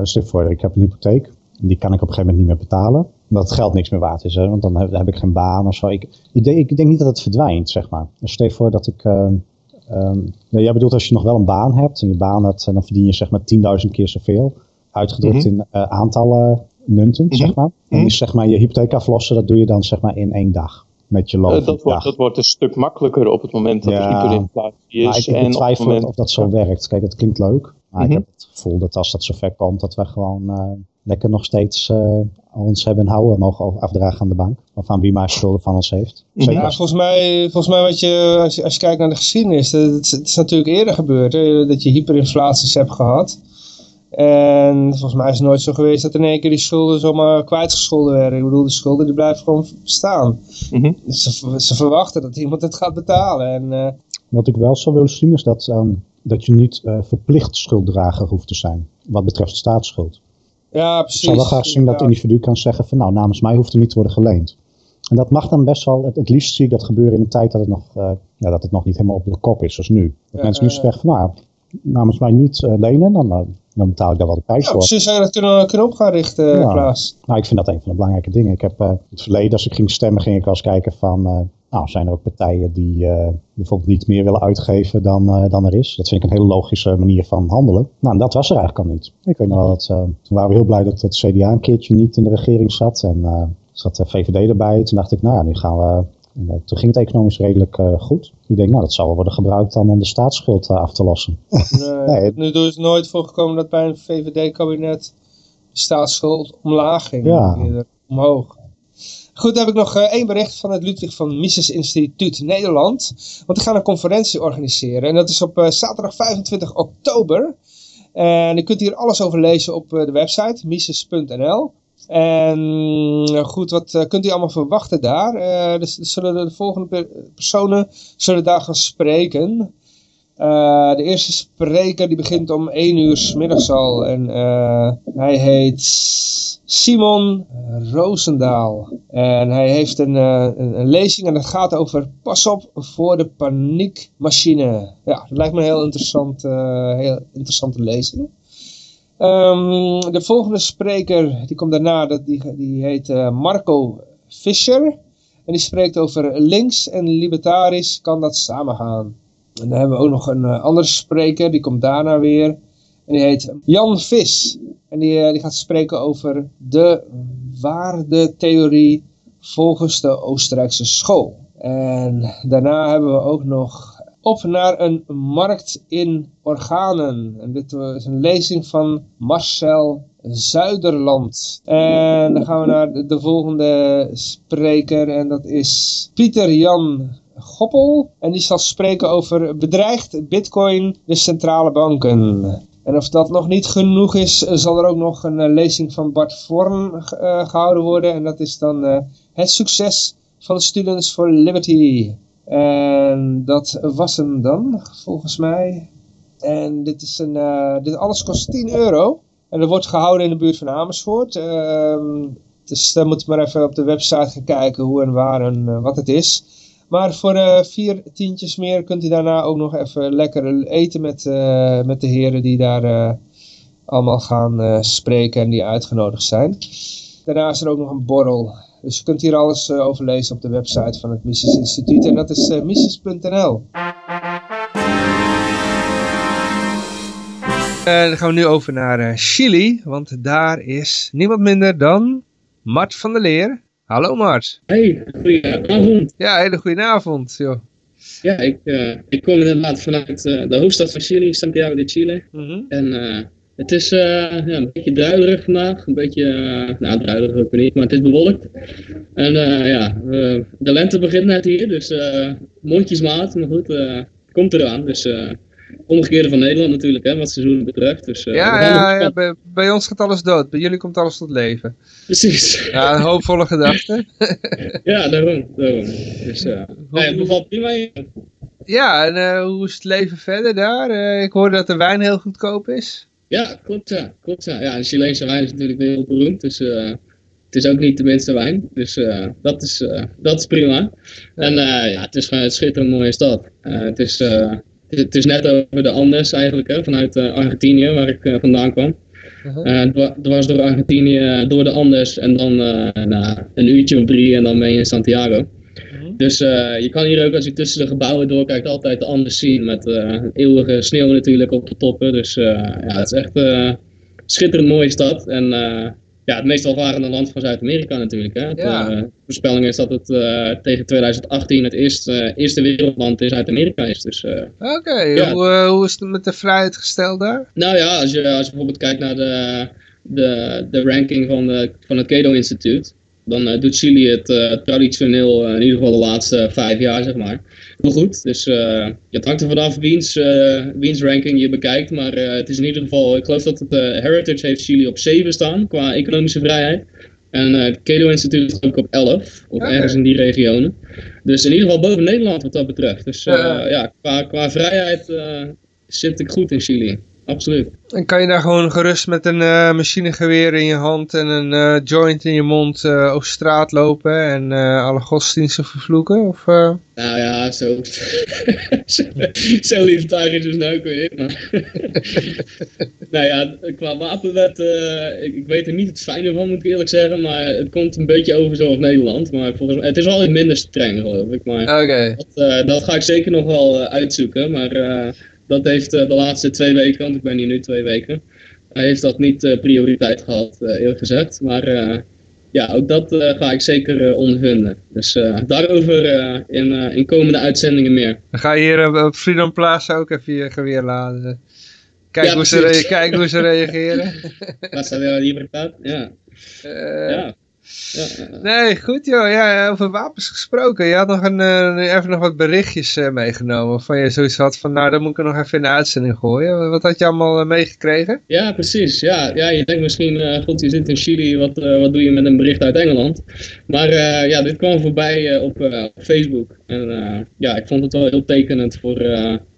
stel voor ik heb een hypotheek. Die kan ik op een gegeven moment niet meer betalen. Omdat het geld niks meer waard is. Hè? Want dan heb, dan heb ik geen baan of zo. Ik, ik, denk, ik denk niet dat het verdwijnt, zeg maar. Dus stel voor dat ik Um, jij bedoelt als je nog wel een baan hebt en je baan hebt, dan verdien je zeg maar 10.000 keer zoveel. Uitgedrukt mhm. in uh, aantallen munten, mm zeg maar. En mm zeg maar je hypotheek aflossen, dat doe je dan zeg maar in één dag. Met je loon. Uh, dat, wordt, dat wordt een stuk makkelijker op het moment dat ja, er hyperinflatie is. Maar ik en betwijfel moment... of dat zo werkt. Kijk, het klinkt leuk. Maar ik mhm. heb het gevoel dat als dat zover komt, dat we gewoon uh, lekker nog steeds uh, ons hebben houden mogen afdragen aan de bank. Of aan wie maar schulden van ons heeft. Mhm. Ja, volgens mij, volgens mij wat je, als, je, als je kijkt naar de geschiedenis, het, het is natuurlijk eerder gebeurd hè, dat je hyperinflaties hebt gehad. En volgens mij is het nooit zo geweest dat in één keer die schulden zomaar kwijtgescholden werden. Ik bedoel, de schulden die blijven gewoon bestaan. Mm ze, ze, verwachten dat iemand het gaat betalen. En, uh... Wat ik wel zou willen zien is dat, um, dat je niet uh, verplicht schulddrager hoeft te zijn. Wat betreft staatsschuld. Ja, precies. Ik zou wel graag zien dat het individu kan zeggen van nou, namens mij hoeft er niet te worden geleend. En dat mag dan best wel, het, het liefst zie ik dat gebeuren in een tijd dat het nog, uh, ja, dat het nog niet helemaal op de kop is, zoals nu. Dat ja, mensen nu zeggen van nou, namens mij niet uh, lenen, dan, dan betaal ik daar wel de prijs voor. Ze zijn dat kunnen, kunnen op gaan richten, ja. Klaas. Nou, ik vind dat een van de belangrijke dingen. Ik heb in het verleden, als ik ging stemmen, ging ik wel eens kijken van, nou, zijn er ook partijen die bijvoorbeeld niet meer willen uitgeven dan, dan er is. Dat vind ik een hele logische manier van handelen. Nou, dat was er eigenlijk al niet. Ik weet nog wel dat, toen waren we heel blij dat het CDA een keertje niet in de regering zat en zat de VVD erbij. Toen dacht ik, nou ja, nu gaan we en, toen ging het economisch redelijk goed. Ik denk, nou, dat zou wel worden gebruikt dan om de staatsschuld af te lossen. Nee, nee. Nu is het nooit voorgekomen dat bij een VVD-kabinet de staatsschuld omlaag ging. Ja. Eerder omhoog. Goed, dan heb ik nog één bericht van het Ludwig van Mises Instituut Nederland. Want die gaan een conferentie organiseren. En dat is op zaterdag 25 oktober. En je kunt hier alles over lezen op de website mises.nl. En eh, goed, wat kunt u allemaal verwachten daar? Uh, dus, zullen de volgende personen zullen daar gaan spreken. De eerste spreker die begint om 1 uur s middags al. En hij heet Simon Roosendaal. En hij heeft een, een, een, lezing en dat gaat over pas op voor de paniekmachine. Ja, dat lijkt me een heel, interessant, heel interessante lezing. Um, de volgende spreker, die komt daarna, dat, die, die heet Marco Fischer. En die spreekt over links en libertarisch kan dat samengaan. En dan hebben we ook nog een andere spreker, die komt daarna weer. En die heet Jan Vis. En die, uh, die gaat spreken over de waardetheorie volgens de Oostenrijkse school. En daarna hebben we ook nog op naar een markt in organen. En dit is een lezing van Marcel Zuiderland. En dan gaan we naar de, volgende spreker en dat is Pieter Jan Goppel. En die zal spreken over bedreigd bitcoin de centrale banken. En of dat nog niet genoeg is, zal er ook nog een uh, lezing van Bart Vorn uh, gehouden worden. En dat is dan het succes van Students for Liberty. En dat was hem dan, volgens mij. En dit is een, dit alles kost 10 euro. En dat wordt gehouden in de buurt van Amersfoort. Uh, dus dan moet je maar even op de website gaan kijken hoe en waar en wat het is. Maar voor uh, vier tientjes meer kunt u daarna ook nog even lekker eten met, met de heren die daar allemaal gaan spreken en die uitgenodigd zijn. Daarna is er ook nog een borrel. Dus je kunt hier alles over lezen op de website van het Mises Instituut. En dat is mises.nl. Dan gaan we nu over naar Chili. Want daar is niemand minder dan Mart van der Leer. Hallo Mart. Hey, goedenavond. Ja, hele goedenavond. Joh. Ja, ik, ik kom inderdaad vanuit de hoofdstad van Chili, Santiago de Chile. Mm -hmm. En het is ja, een beetje druilerig vandaag. Een beetje, nou druilerig ook niet, maar het is bewolkt. En ja, de lente begint net hier, dus mondjesmaat. Maar goed, het komt eraan. Dus omgekeerde van Nederland natuurlijk, hè, wat seizoen betreft. Dus, ja, ja, ja bij, bij, ons gaat alles dood. Bij jullie komt alles tot leven. Precies. Ja, een hoopvolle gedachte. ja, daarom. daarom. Dus, ja, het bevalt prima hier. Ja, en hoe is het leven verder daar? ik hoorde dat de wijn heel goedkoop is. Ja, klopt ja. Klopt, ja. ja, de Chileense wijn is natuurlijk heel beroemd, dus het is ook niet de minste wijn. Dus dat, is, dat is prima. En ja, het is gewoon een schitterend mooie stad. het is het is net over de Andes eigenlijk, hè, vanuit uh, Argentinië, waar ik uh, vandaan kwam. Uh dwars door Argentinië, door de Andes en dan nou, een uurtje of drie en dan ben je in Santiago. -huh. Dus je kan hier ook als je tussen de gebouwen doorkijkt altijd de Andes zien met eeuwige sneeuw natuurlijk op de toppen. Dus ja, het is echt een schitterend mooie stad en ja, het meest welvarende land van Zuid-Amerika natuurlijk. Hè. Ja. De voorspelling is dat het uh, tegen 2018 het eerste, eerste wereldland in Zuid-Amerika is. Dus, Oké, hoe, hoe is het met de vrijheid gesteld daar? Nou ja, als je, als je bijvoorbeeld kijkt naar de, de, de ranking van, de, van het Cato Instituut, dan doet Chili het traditioneel, in ieder geval de laatste vijf jaar, zeg maar, heel goed. Dus het hangt er vanaf wiens, wiens ranking je bekijkt. Maar het is in ieder geval, ik geloof dat het Heritage heeft Chili op 7 staan qua economische vrijheid. En het Cato Instituut ook op 11, of okay. ergens in die regionen. Dus in ieder geval boven Nederland wat dat betreft. Dus ja, qua, qua vrijheid zit ik goed in Chili absoluut. En kan je daar gewoon gerust met een uh, machinegeweer in je hand en een uh, joint in je mond uh, over straat lopen en alle godsdiensten vervloeken? Of, Nou ja, zo, zo, zo libertarisch is nou ook weer. Maar nou ja, qua wapenwet, ik, ik, weet er niet het fijne van moet ik eerlijk zeggen, maar het komt een beetje over zoals Nederland. Maar volgens mij, het is wel minder streng geloof ik. Maar okay. dat, dat, ga ik zeker nog wel uitzoeken, maar dat heeft uh, de laatste twee weken, want ik ben hier nu twee weken, hij heeft dat niet uh, prioriteit gehad, uh, eerlijk gezegd. Maar ja, ook dat ga ik zeker ondervinden. Dus daarover in, in komende uitzendingen meer. Dan ga je hier op Freedom Plaza ook even je geweer laden. Kijk, ja, hoe, ze kijk hoe ze reageren. Plaza de Libertad, ja. ja. Nee, goed joh. Ja, over wapens gesproken. Je had nog een, uh, even nog wat berichtjes uh, meegenomen. Van je zoiets had van, nou, dat moet ik nog even in de uitzending gooien. Wat had je allemaal uh, meegekregen? Ja, precies. Ja, ja je denkt misschien, goed, je zit in Chili, wat, wat doe je met een bericht uit Engeland? Maar ja, dit kwam voorbij op Facebook. En ja, ik vond het wel heel tekenend voor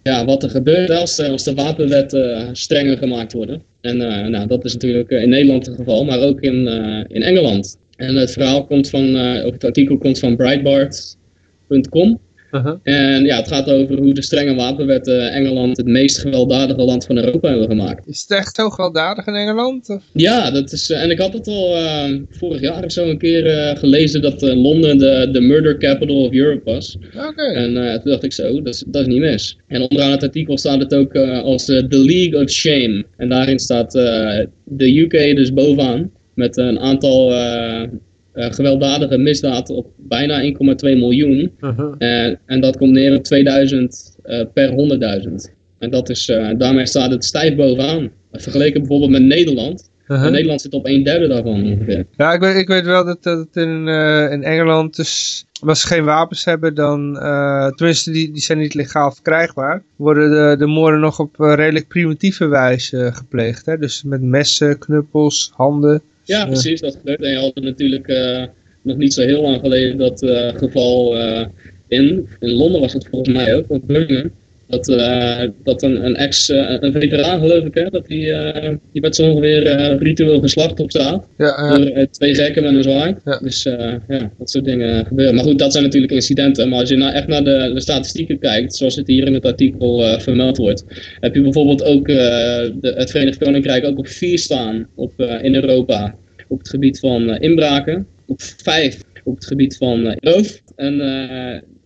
ja, wat er gebeurt als, als de wapenwetten strenger gemaakt worden. En nou, dat is natuurlijk in Nederland het geval, maar ook in, in Engeland. En het verhaal komt van, of het artikel komt van Breitbart.com. Uh -huh. En ja, het gaat over hoe de strenge wapenwetten Engeland het meest gewelddadige land van Europa hebben gemaakt. Is het echt zo gewelddadig in Engeland? Of? Ja, dat is, en ik had het al uh, vorig jaar of zo een keer uh, gelezen dat Londen de, de murder capital of Europe was. Oké. En toen dacht ik zo, dat is, dat is niet mis. En onderaan het artikel staat het ook als The League of Shame. En daarin staat de UK dus bovenaan met een aantal uh, gewelddadige misdaden op bijna 1,2 miljoen. Uh -huh. en, dat komt neer op 2000 uh, per 100.000. En dat is, daarmee staat het stijf bovenaan. Vergeleken bijvoorbeeld met Nederland. -huh. Nederland zit op een derde daarvan ongeveer. Ja, ik weet, ik weet wel dat, dat het in, in Engeland dus als ze geen wapens hebben, dan, uh, tenminste die, die zijn niet legaal verkrijgbaar, worden de, de moorden nog op redelijk primitieve wijze gepleegd. Hè? Dus met messen, knuppels, handen. Ja, precies, dat gebeurt. En je had natuurlijk uh, nog niet zo heel lang geleden dat uh, geval uh, in, in Londen was het volgens mij ook, of Birmingham, dat, dat een, een ex, een veteraan geloof ik, hè, dat die, die werd zo ongeveer ritueel geslacht op straat. Ja, door twee gekken met een zwaard. Ja. Dus ja, dat soort dingen gebeuren. Maar goed, dat zijn natuurlijk incidenten. Maar als je nou echt naar de, de statistieken kijkt, zoals het hier in het artikel vermeld wordt, heb je bijvoorbeeld ook de, het Verenigd Koninkrijk ook op vier staan op, in Europa op het gebied van inbraken. Op vijf op het gebied van roof. En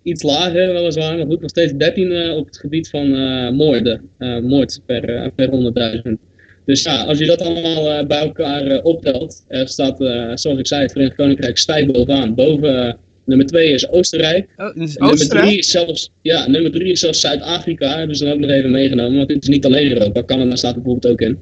iets lager weliswaar, maar goed, nog steeds 13 uh, op het gebied van uh, moorden. Uh, moord per, per 100.000. Dus ja, als je dat allemaal bij elkaar optelt, staat, zoals ik zei, het Verenigd Koninkrijk stijf bovenaan. Boven nummer 2 is Oostenrijk. Oh? Nummer 3 is zelfs, ja, nummer 3 is zelfs Zuid-Afrika, hebben ze dan ook nog even meegenomen, want dit is niet alleen Europa, Canada staat bijvoorbeeld ook in.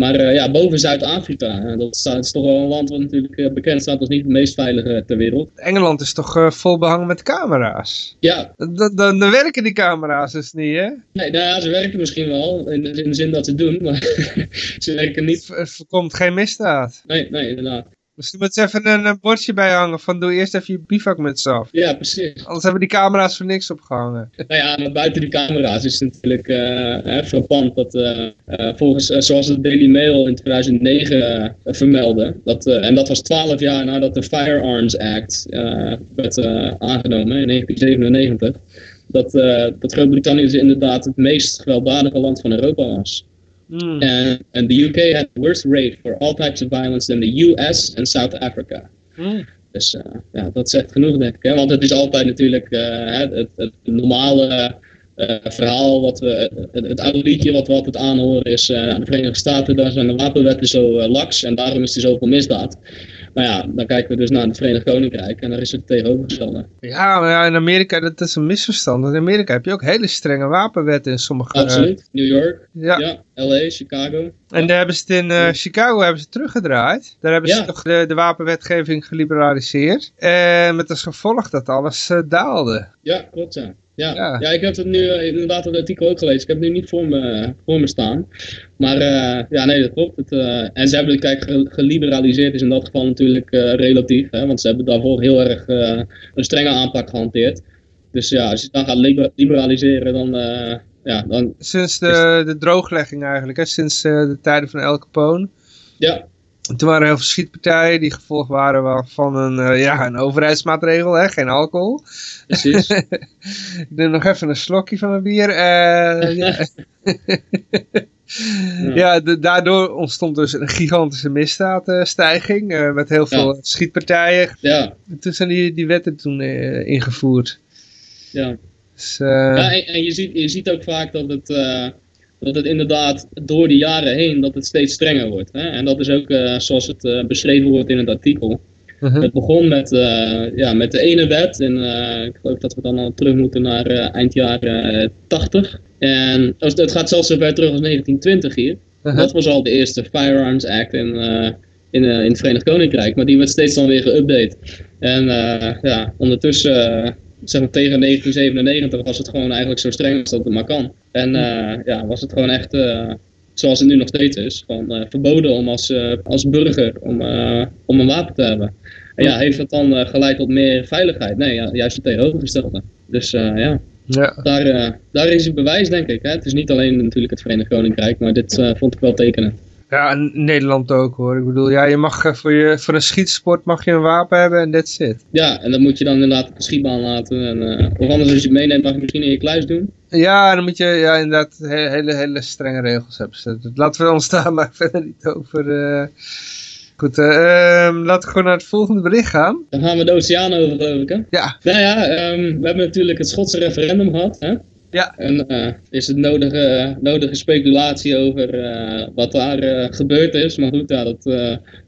Maar uh, ja, boven Zuid-Afrika, dat, is toch wel een land wat natuurlijk uh, bekend staat als niet het meest veilige ter wereld. Engeland is toch uh, vol behangen met camera's? Ja. Dan, dan, dan werken die camera's dus niet, hè? Nee, nou ja, ze werken misschien wel, in de, zin dat ze doen, maar ze werken niet. Er voorkomt geen misdaad. Nee, nee, inderdaad. Dus je moet even een, een bordje bij hangen van doe eerst even je bivakmuts af. Ja, precies. Anders hebben die camera's voor niks opgehangen. Nou ja, maar buiten die camera's is het natuurlijk uh, frappant dat uh, uh, volgens, zoals de Daily Mail in 2009 vermeldde, dat, en dat was twaalf jaar nadat de Firearms Act werd aangenomen in 1997, dat, dat Groot-Brittannië dus inderdaad het meest gewelddadige land van Europa was. Mm. And, and the UK had the worst rate for all types of violence than the US and South Africa. Mm. Dus uh, ja, dat zegt genoeg, denk ik. Hè? Want het is altijd natuurlijk uh, het, het, het, normale uh, verhaal, wat we, het, het, oude liedje wat we altijd aanhoren is, de Verenigde Staten, daar zijn de wapenwetten zo laks en daarom is er zoveel misdaad. Maar ja, dan kijken we dus naar het Verenigd Koninkrijk en daar is het tegenovergestelde. Ja, maar ja, in Amerika, dat is een misverstand. In Amerika heb je ook hele strenge wapenwetten in sommige... Absoluut, New York, ja. ja. LA, Chicago. En daar hebben ze het in uh, Chicago hebben ze teruggedraaid. Daar hebben ze toch de, de wapenwetgeving geliberaliseerd. En met als gevolg dat alles uh, daalde. Ja, klopt ja. Ja, ja. ik heb het nu uh, inderdaad het artikel ook gelezen. Ik heb het nu niet voor me, voor me staan. Maar uh, ja, nee, dat klopt. Het, uh, en ze hebben het kijk, geliberaliseerd is in dat geval natuurlijk relatief. Hè, want ze hebben daarvoor heel erg een strenge aanpak gehanteerd. Dus ja, als je dan gaat liberaliseren, dan... ja, dan sinds de, de drooglegging eigenlijk, hè? sinds de tijden van El Capone. Ja, toen waren er heel veel schietpartijen die gevolg waren van een, uh, ja, een overheidsmaatregel, hè? geen alcohol. Precies. ik neem nog even een slokje van mijn bier. Uh, ja, ja daardoor ontstond dus een gigantische misdaadstijging uh, met heel veel schietpartijen. Ja. En toen zijn die, die wetten toen ingevoerd. Ja. Dus, ja en, en, je, ziet, je ziet ook vaak dat het dat het inderdaad door de jaren heen dat het steeds strenger wordt. Hè? En dat is ook uh, zoals het uh, beschreven wordt in het artikel. Uh-huh. Het begon met, uh, ja, met de ene wet en ik geloof dat we dan al terug moeten naar eind jaren 80. En het gaat zelfs zo ver terug als 1920 hier. Uh-huh. Dat was al de eerste Firearms Act in, in, in het Verenigd Koninkrijk, maar die werd steeds dan weer geüpdate. En ja, ondertussen zeg maar tegen 1997 was het gewoon eigenlijk zo streng als dat het maar kan. En uh, ja, was het gewoon echt, uh, zoals het nu nog steeds is, gewoon uh, verboden om als, als burger om, om een wapen te hebben. En ja, heeft dat dan geleid tot meer veiligheid? Nee, ja, juist het tegenovergestelde. Dus ja, ja. Daar, daar is het bewijs denk ik. Hè? Het is niet alleen natuurlijk het Verenigd Koninkrijk, maar dit vond ik wel tekenend. Ja, in Nederland ook hoor. Ik bedoel, ja, je mag eh, voor, je, voor een schietsport mag je een wapen hebben en that's it. Ja, en dat moet je dan inderdaad op de schietbaan laten. En, uh, of anders als je het meeneemt mag je misschien in je kluis doen. Ja, dan moet je ja, inderdaad hele, hele strenge regels hebben. Laten we ons daar maar verder niet over... Uh... Goed, uh, laten we gewoon naar het volgende bericht gaan. Dan gaan we de oceaan over, geloof ik, hè? Ja. Nou ja, um, we hebben natuurlijk het Schotse referendum gehad, hè? Ja. En uh, is het nodige, nodige speculatie over uh, wat daar uh, gebeurd is. Maar goed, dat,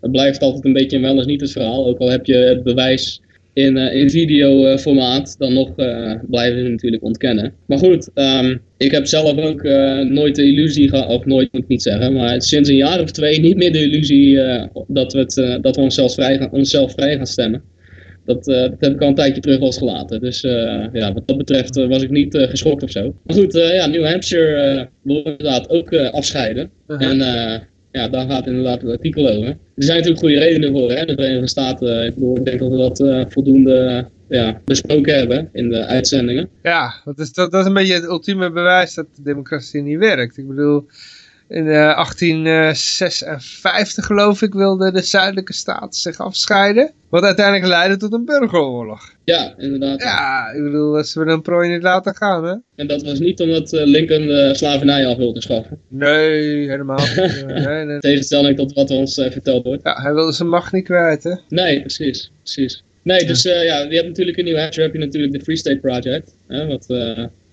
dat blijft altijd een beetje wel eens niet het verhaal. Ook al heb je het bewijs in, in videoformaat, dan nog blijven ze natuurlijk ontkennen. Maar goed, um, ik heb zelf ook nooit de illusie gehad, of nooit moet ik niet zeggen, maar sinds een jaar of twee niet meer de illusie dat we, het, dat we onszelf, vrij onszelf vrij gaan stemmen. Dat, uh, dat, heb ik al een tijdje terug losgelaten. Dus uh, ja, wat dat betreft uh, was ik niet geschokt of zo. Maar goed, ja, New Hampshire wil inderdaad ook afscheiden. -huh. En ja, daar gaat inderdaad het artikel over. Er zijn natuurlijk goede redenen voor. Hè? De Verenigde Staten, ik, bedoel, ik denk dat we dat voldoende ja, besproken hebben in de uitzendingen. Ja, dat is, dat, dat is een beetje het ultieme bewijs dat de democratie niet werkt. Ik bedoel, in 1856 geloof ik wilden de zuidelijke staten zich afscheiden. Wat uiteindelijk leidde tot een burgeroorlog. Ja, inderdaad. Ja, ik bedoel, ze we een prooi niet laten gaan, hè? En dat was niet omdat uh, Lincoln de slavernij af wilde schaffen. Nee, helemaal niet. nee, nee. Tegenstelling tot wat ons uh, verteld wordt. Ja, hij wilde zijn macht niet kwijt, hè? Nee, precies. precies. Nee, dus uh, ja, je hebt natuurlijk in New Hampshire heb je natuurlijk de Free State Project. Hè, wat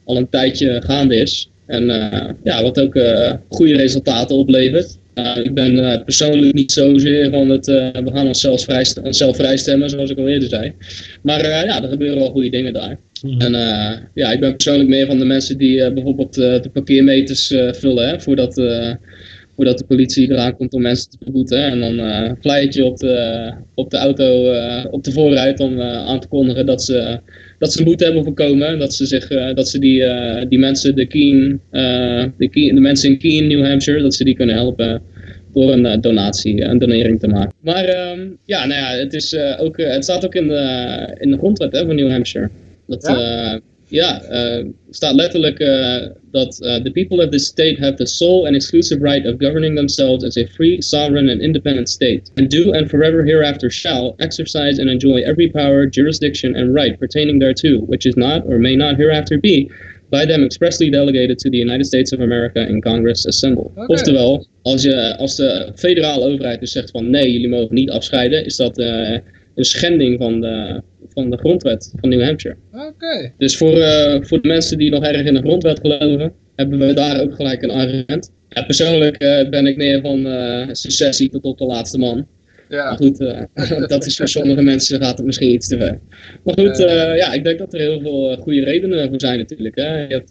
al een tijdje gaande is. En ja, wat ook goede resultaten oplevert. Uh, ik ben persoonlijk niet zozeer van het, we gaan onszelf, vrij, onszelf vrijstemmen, zoals ik al eerder zei. Maar ja, er gebeuren wel goede dingen daar. Mm. En ja, ik ben persoonlijk meer van de mensen die bijvoorbeeld de parkeermeters vullen, hè, voordat, voordat de politie eraan komt om mensen te beboeten. En dan uh, flyertje op de, op de auto, op de voorruit om aan te kondigen dat ze dat ze boete hebben voorkomen. Dat ze, zich, uh, dat ze die, uh, die mensen, de, Keen, uh, de, Keen, de mensen in Keene, New Hampshire, dat ze die kunnen helpen door een donatie, een donering te maken. Maar ehm, ja, nou ja, het, is, ook, het staat ook in de, in de grondwet hè, van New Hampshire. Dat, ja? Ja, uh, staat letterlijk uh, dat uh, the people of this state have the sole and exclusive right of governing themselves as a free, sovereign, and independent state, and do and forever hereafter shall exercise and enjoy every power, jurisdiction, and right pertaining thereto, which is not or may not hereafter be by them expressly delegated to the United States of America in Congress assembled. Okay. Oftewel, als, je, als de federale overheid dus zegt van nee, jullie mogen niet afscheiden, is dat een schending van de, van de grondwet van New Hampshire. Oké. Dus voor, uh, voor de mensen die nog erg in de grondwet geloven, hebben we daar ook gelijk een argument. Ja, persoonlijk uh, ben ik meer van uh, secessie tot op de laatste man. Ja. Maar goed, dat is voor sommige mensen gaat het misschien iets te ver. Maar goed, ja, ik denk dat er heel veel goede redenen voor zijn natuurlijk. Hè. Je hebt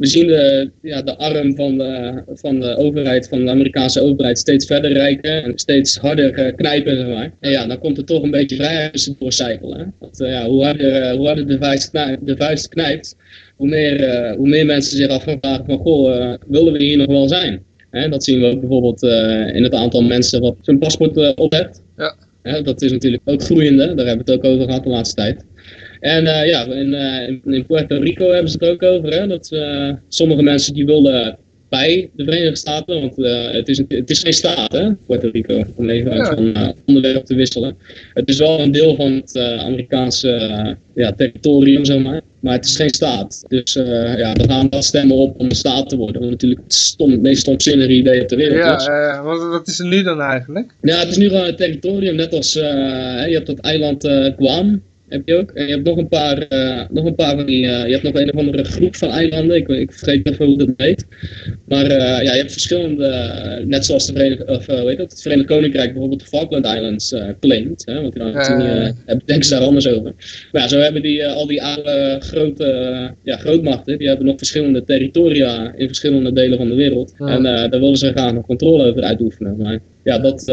we zien de, ja, de arm van de, van de overheid, van de Amerikaanse overheid, steeds verder rijken en steeds harder uh, knijpen. Zeg maar. En ja, dan komt er toch een beetje vrijheid doorcijpelen. Want, uh, ja, hoe harder, uh, hoe harder de, vuist knijpt, de vuist knijpt, hoe meer, hoe meer mensen zich af gaan vragen van, goh, willen we hier nog wel zijn? Dat zien we ook bijvoorbeeld in het aantal mensen wat zijn paspoort opheft. Ja. dat is natuurlijk ook groeiende, daar hebben we het ook over gehad de laatste tijd. En uh, ja, in, uh, in, Puerto Rico hebben ze het ook over. Hè, dat uh, sommige mensen die wilden bij de Verenigde Staten, want het, is, het is geen staat, hè, Puerto Rico, om even ja. van onderwerp te wisselen. Het is wel een deel van het Amerikaanse ja, territorium, zeg maar. Maar het is geen staat. Dus ja, we gaan wel stemmen op om een staat te worden. Wat natuurlijk het, stom, het meest stomzinnige idee ter wereld ja, is. Ja, wat, wat, is er nu dan eigenlijk? Ja, het is nu gewoon een territorium, net als je hebt dat eiland Guam heb je ook. En je hebt nog een paar, uh, nog een paar van die, uh, je hebt nog een of andere groep van eilanden, ik, ik vergeet even hoe dat heet. Maar uh, ja, je hebt verschillende, net zoals de Verenigd, of, weet dat, het Verenigd Koninkrijk bijvoorbeeld de Falkland Islands claimt. Hè, want dan denken ze daar anders over. Maar ja, zo hebben die, al die oude grote ja, grootmachten, die hebben nog verschillende territoria in verschillende delen van de wereld. En daar willen ze graag nog controle over uitoefenen. Maar ja, dat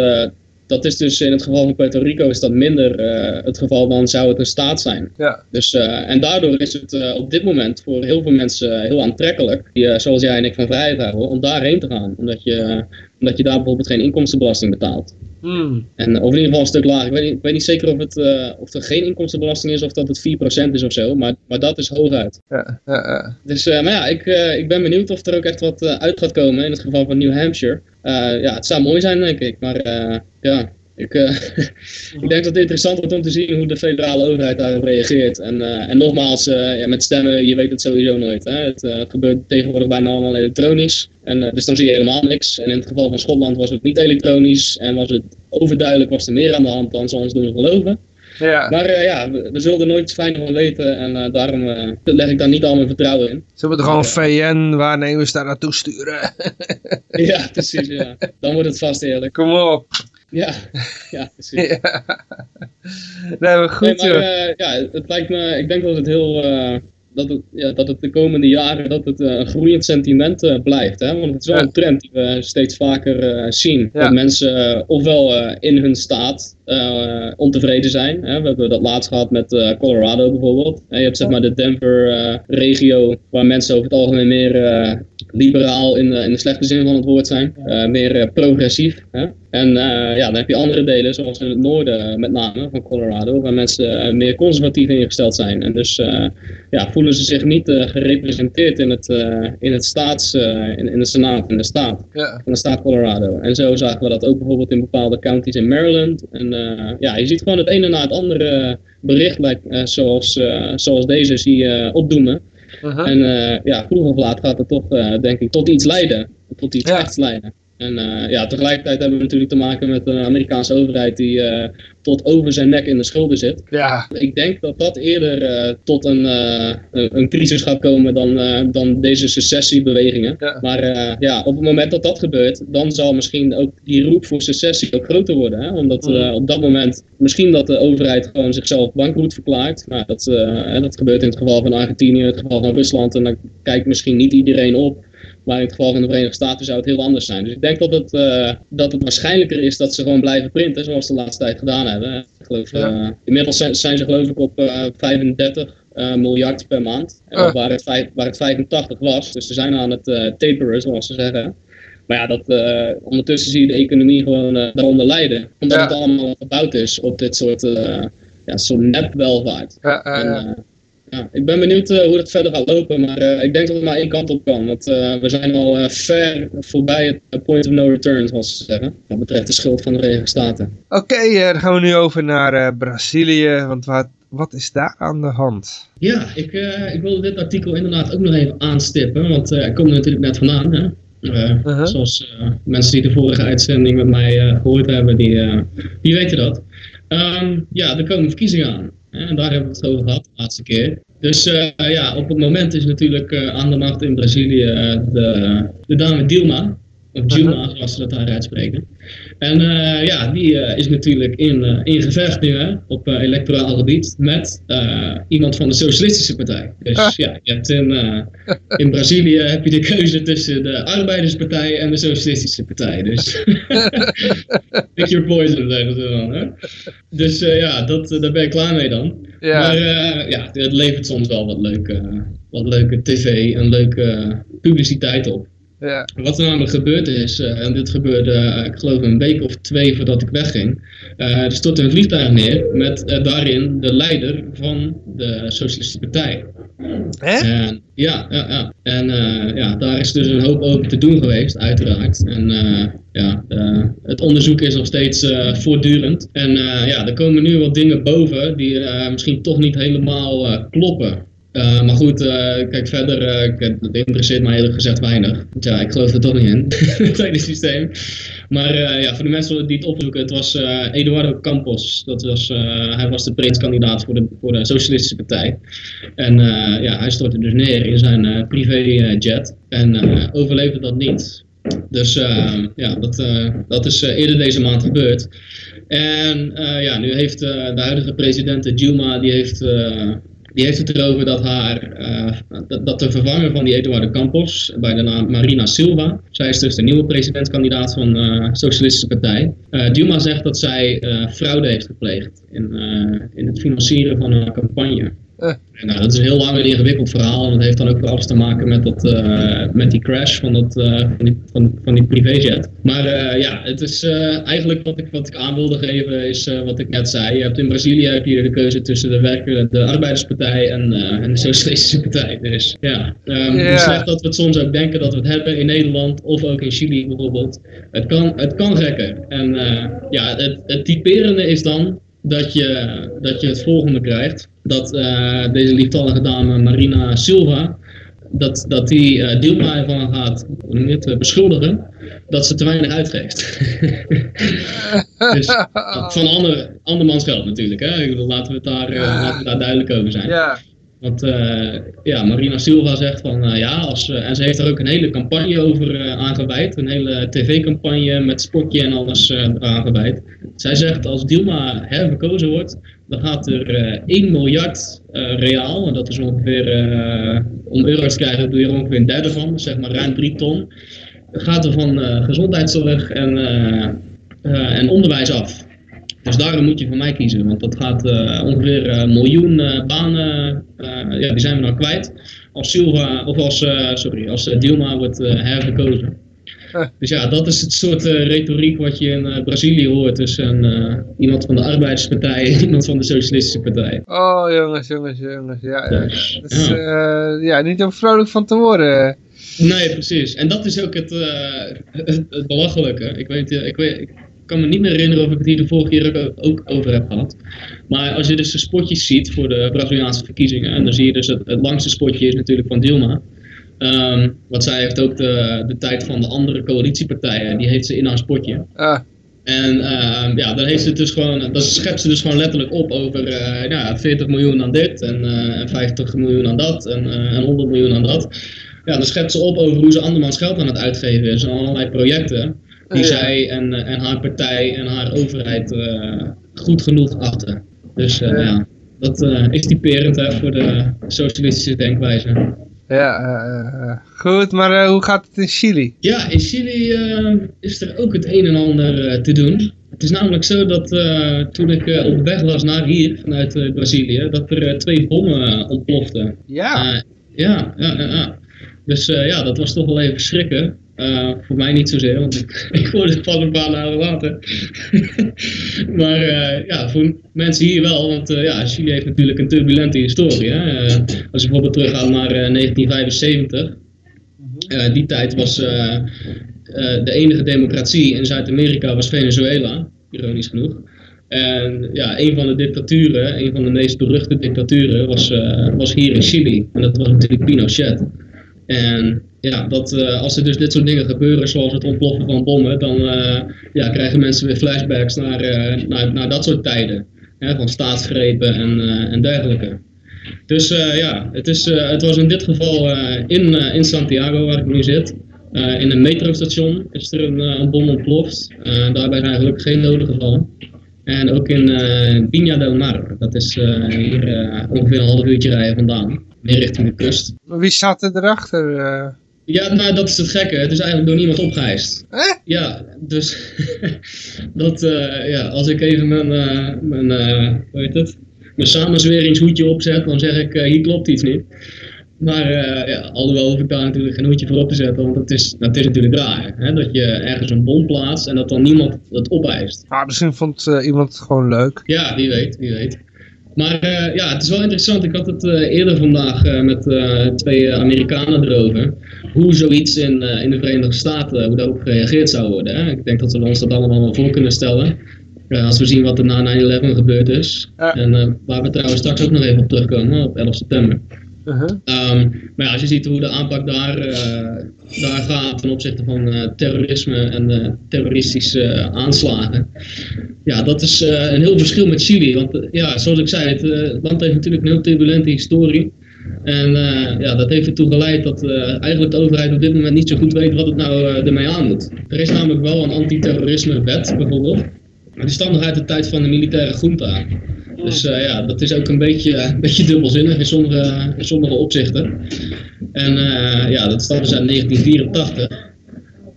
dat is dus in het geval van Puerto Rico is dat minder uh, het geval, dan zou het een staat zijn. Ja. Dus, uh, en daardoor is het uh, op dit moment voor heel veel mensen heel aantrekkelijk, die, zoals jij en ik van vrijheid houden, om daarheen te gaan. Omdat je, omdat je daar bijvoorbeeld geen inkomstenbelasting betaalt. Hmm. En, of in ieder geval een stuk lager. Ik weet niet, ik weet niet zeker of, het, of er geen inkomstenbelasting is of dat het 4% is of zo, maar, maar dat is hooguit. Ja, ja, ja. Dus, maar ja, ik, ik ben benieuwd of er ook echt wat uit gaat komen in het geval van New Hampshire. Ja, het zou mooi zijn, denk ik. Maar ja, ik, uh, ik denk dat het interessant wordt om te zien hoe de federale overheid daarop reageert. En, en nogmaals, ja, met stemmen, je weet het sowieso nooit. Hè? Het gebeurt tegenwoordig bijna allemaal elektronisch. En, dus dan zie je helemaal niks. En in het geval van Schotland was het niet elektronisch. En was het overduidelijk, was er meer aan de hand dan ze ons doen geloven. Ja. Maar uh, ja, we, we, zullen er nooit fijn van weten en uh, daarom uh, leg ik daar niet al mijn vertrouwen in. Ze moeten gewoon VN-waarnemers daar naartoe sturen. ja, precies, ja. Dan wordt het vast eerlijk. Kom op. Ja, ja precies. Ja. Nee, maar goed nee, maar, ja, het lijkt me, ik denk dat het heel dat het, ja, dat het de komende jaren dat het, uh, een groeiend sentiment blijft. Hè? Want het is wel een trend die we steeds vaker zien. Dat mensen ofwel in hun staat ontevreden zijn. Hè? We hebben dat laatst gehad met Colorado bijvoorbeeld. je hebt zeg maar de Denver regio waar mensen over het algemeen meer liberaal in de, in de slechte zin van het woord zijn. meer progressief. Hè? En ja, dan heb je andere delen, zoals in het noorden met name van Colorado, waar mensen meer conservatief ingesteld zijn. En dus ja, voelen ze zich niet gerepresenteerd in het, in het staats, in, in de senaat, in de staat, ja. van de staat Colorado. En zo zagen we dat ook bijvoorbeeld in bepaalde counties in Maryland. En ja, je ziet gewoon het ene na het andere bericht, zoals, zoals deze zie je opdoemen. -huh. En ja, vroeg of laat gaat het toch, denk ik, tot iets leiden. Tot iets ja. echt leiden. En uh, ja, tegelijkertijd hebben we natuurlijk te maken met een Amerikaanse overheid die tot over zijn nek in de schulden zit. Ja. Ik denk dat dat eerder uh, tot een, een crisis gaat komen dan, dan deze secessiebewegingen. Ja. Maar ja, op het moment dat dat gebeurt, dan zal misschien ook die roep voor secessie ook groter worden. Hè? Omdat mm. op dat moment misschien dat de overheid gewoon zichzelf bankroet verklaart. Nou, dat, dat gebeurt in het geval van Argentinië, in het geval van Rusland. En dan kijkt misschien niet iedereen op. Maar in het geval van de Verenigde Staten zou het heel anders zijn. Dus ik denk dat het, uh, dat het waarschijnlijker is dat ze gewoon blijven printen, zoals ze de laatste tijd gedaan hebben. Ik geloof, uh, inmiddels zijn, zijn, ze geloof ik op uh, 35 miljard per maand. Oh. Waar, het, waar, het, 85 was. Dus ze zijn aan het taperen, zoals ze zeggen. Maar ja, dat, ondertussen zie je de economie gewoon daaronder lijden. Omdat het allemaal gebouwd is op dit soort, ja, soort nep-welvaart. Ja, ja, ik ben benieuwd uh, hoe het verder gaat lopen, maar uh, ik denk dat het maar één kant op kan. Want uh, we zijn al ver voorbij het point of no return, zoals ze zeggen. Wat betreft de schuld van de Verenigde Staten. Oké, dan gaan we nu over naar Brazilië, want wat, wat is daar aan de hand? Ja, ik, ik wilde dit artikel inderdaad ook nog even aanstippen, want ik kom er natuurlijk net vandaan. Hè? -huh. Zoals mensen die de vorige uitzending met mij gehoord hebben, die, die weten dat. Um, ja, er komen verkiezingen aan. En daar hebben we het over gehad de laatste keer. Dus uh, ja, op het moment is natuurlijk uh, aan de macht in Brazilië uh, de, de dame Dilma. Of Dilma, zoals ze dat daar uitspreken. En uh, ja, die uh, is natuurlijk in, uh, in gevecht nu hè, op electoraal gebied met iemand van de Socialistische Partij. Dus ah. ja, je hebt in, in Brazilië heb je de keuze tussen de Arbeiderspartij en de Socialistische Partij. Dus pick your poison, zeggen ze dan. Hè? Dus ja, dat, daar ben ik klaar mee dan. Ja. Maar ja, het levert soms wel wat leuke, wat leuke tv en leuke publiciteit op. Ja. Wat er namelijk gebeurd is, uh, en dit gebeurde uh, ik geloof een week of twee voordat ik wegging, uh, er stortte een vliegtuig neer met daarin de leider van de Socialistische Partij. Hè? En, ja, ja, ja. En ja, daar is dus een hoop over te doen geweest, uiteraard. En ja, het onderzoek is nog steeds voortdurend. En ja, er komen nu wat dingen boven die misschien toch niet helemaal kloppen. Uh, maar goed, uh, kijk verder, uh, het interesseert mij eerlijk gezegd weinig. Want ja, ik geloof er toch niet in, het hele systeem. Maar ja, voor de mensen die het opzoeken, het was Eduardo Campos. Dat was, hij was de presidentskandidaat voor de, voor de Socialistische Partij. En ja, hij stortte dus neer in zijn privéjet en overleefde dat niet. Dus ja, dat, dat is eerder deze maand gebeurd. En ja, nu heeft de huidige president Dilma, die heeft die heeft het erover dat, haar, uh, dat, de vervanger van die Eduardo Campos, bij de naam Marina Silva, zij is dus de nieuwe presidentskandidaat van de uh, Socialistische Partij. Uh, Dilma zegt dat zij fraude heeft gepleegd in, in het financieren van haar campagne. Uh. Nou, dat is een heel lang en ingewikkeld verhaal. En dat heeft dan ook voor alles te maken met, dat, uh, met die crash van, dat, uh, van, die, van, van die privéjet. Maar uh, ja, het is eigenlijk wat ik, wat ik aan wilde geven is wat ik net zei. Je hebt in Brazilië heb je de keuze tussen de, werken, de Arbeiderspartij en, en de Socialistische Partij. Dus ja, um, yeah. slecht dat we het soms ook denken dat we het hebben in Nederland of ook in Chili bijvoorbeeld. Het kan, het kan gekker. En ja, het, het typerende is dan dat je, dat je het volgende krijgt. Dat uh, deze lieftallige dame Marina Silva, dat, dat die uh, Dilma ervan gaat het, uh, beschuldigen dat ze te weinig uitgeeft. dus van ander, andermans geld natuurlijk. Hè? Laten, we het daar, laten we daar duidelijk over zijn. Ja. Want uh, ja, Marina Silva zegt van uh, ja, als, uh, en ze heeft er ook een hele campagne over aangeweid. Een hele tv-campagne met spotje en alles aangeweid. Zij zegt als Dilma herverkozen wordt, dan gaat er 1 miljard reaal, en dat is ongeveer, om euro's te krijgen doe je er ongeveer een derde van, zeg maar ruim 3 ton. Gaat er van gezondheidszorg en, en onderwijs af. Dus daarom moet je van mij kiezen, want dat gaat uh, ongeveer een miljoen uh, banen, uh, ja, die zijn we dan kwijt. Als Silva, of als, sorry, als Dilma wordt hergekozen. Dus ja, dat is het soort retoriek wat je in Brazilië hoort tussen iemand van de Arbeiderspartij en iemand van de Socialistische Partij. Oh jongens, jongens, jongens, ja. ja. Dus, ja, niet om vrolijk van te worden. Nee, precies. En dat is ook het, het, het belachelijke. Ik weet, ik weet, kan me niet meer herinneren of ik het hier de vorige keer ook, over heb gehad. Maar als je dus de spotjes ziet voor de Braziliaanse verkiezingen, en dan zie je dus het, het langste spotje is natuurlijk van Dilma. Um, want zij heeft ook de, de tijd van de andere coalitiepartijen, die heeft ze in haar spotje. Ah. En uh, ja, dan heeft ze dus gewoon, dan schept ze dus gewoon letterlijk op over uh, ja, 40 miljoen aan dit en uh, eh, 50 miljoen aan dat en, uh, en 100 miljoen aan dat. Ja, dan schept ze op over hoe ze andermans geld aan het uitgeven is en allerlei projecten die zij en, eh, en haar partij en haar overheid eh, goed genoeg achten. Dus eh, ja, dat is typerend hè, voor de socialistische denkwijze. Ja, goed, maar hoe gaat het in Chili? Ja, in Chili is er ook het een en ander te doen. Het is namelijk zo dat toen ik op weg was naar hier, vanuit Brazilië, dat er twee bommen ontploften. Ja. ja, ja, ja, ja. Dus ja, dat was toch wel even schrikken. Uh, voor mij niet zozeer, want ik, ik hoorde het pas een paar dagen later. maar uh, ja, voor mensen hier wel, want uh, ja, Chili heeft natuurlijk een turbulente historie. Hè? als je bijvoorbeeld teruggaat naar 1975, die tijd was de enige democratie in Zuid-Amerika was Venezuela, ironisch genoeg. En ja, een van de dictaturen, een van de meest beruchte dictaturen, was, was hier in Chili. En dat was natuurlijk Pinochet. En ja, dat, uh, als er dus dit soort dingen gebeuren, zoals het ontploffen van bommen, dan uh, ja, krijgen mensen weer flashbacks naar, uh, naar, naar dat soort tijden. Hè, van staatsgrepen en, en dergelijke. Dus ja, het, is, het was in dit geval in, in Santiago, waar ik nu zit. in een metrostation is er een, een bom ontploft. daarbij zijn gelukkig geen doden gevallen. En ook in Viña del Mar, dat is hier ongeveer een half uurtje rijden vandaan. Meer richting de kust. Maar wie zat er erachter? Ja, nou dat is het gekke. Het is eigenlijk door niemand opgeheist. Eh? Ja, dus dat, uh, ja, als ik even mijn, uh, mijn uh, hoe heet het, mijn samenzweringshoedje opzet, dan zeg ik, hier klopt iets niet. Maar ja, alhoewel hoef ik daar natuurlijk geen hoedje voor op te zetten, want het is, dat is natuurlijk raar. Hè, dat je ergens een bom plaatst en dat dan niemand het opeist. Ah, misschien vond iemand het gewoon leuk. Ja, wie weet, wie weet. Maar uh, ja, het is wel interessant. Ik had het uh, eerder vandaag uh, met twee Amerikanen erover. Hoe zoiets in, in de Verenigde Staten, hoe daarop gereageerd zou worden. Hè? Ik denk dat we ons dat allemaal wel voor kunnen stellen. als we zien wat er na 9-11 gebeurd is. En waar we trouwens straks ook nog even op terugkomen, op 11 september. Uh -huh. um, maar ja, als je ziet hoe de aanpak daar, uh, daar gaat ten opzichte van uh, terrorisme en uh, terroristische aanslagen. Ja, dat is een heel verschil met Chili. Want ja, zoals ik zei, het land heeft natuurlijk een heel turbulente historie. En ja, dat heeft ertoe geleid dat eigenlijk de overheid op dit moment niet zo goed weet wat het nou ermee aan moet. Er is namelijk wel een antiterrorisme wet bijvoorbeeld. Maar die stamt nog uit de tijd van de militaire junta. Dus uh, ja, dat is ook een beetje, een beetje dubbelzinnig in sommige, sommige opzichten. En uh, ja, dat stamt dus uit 1984.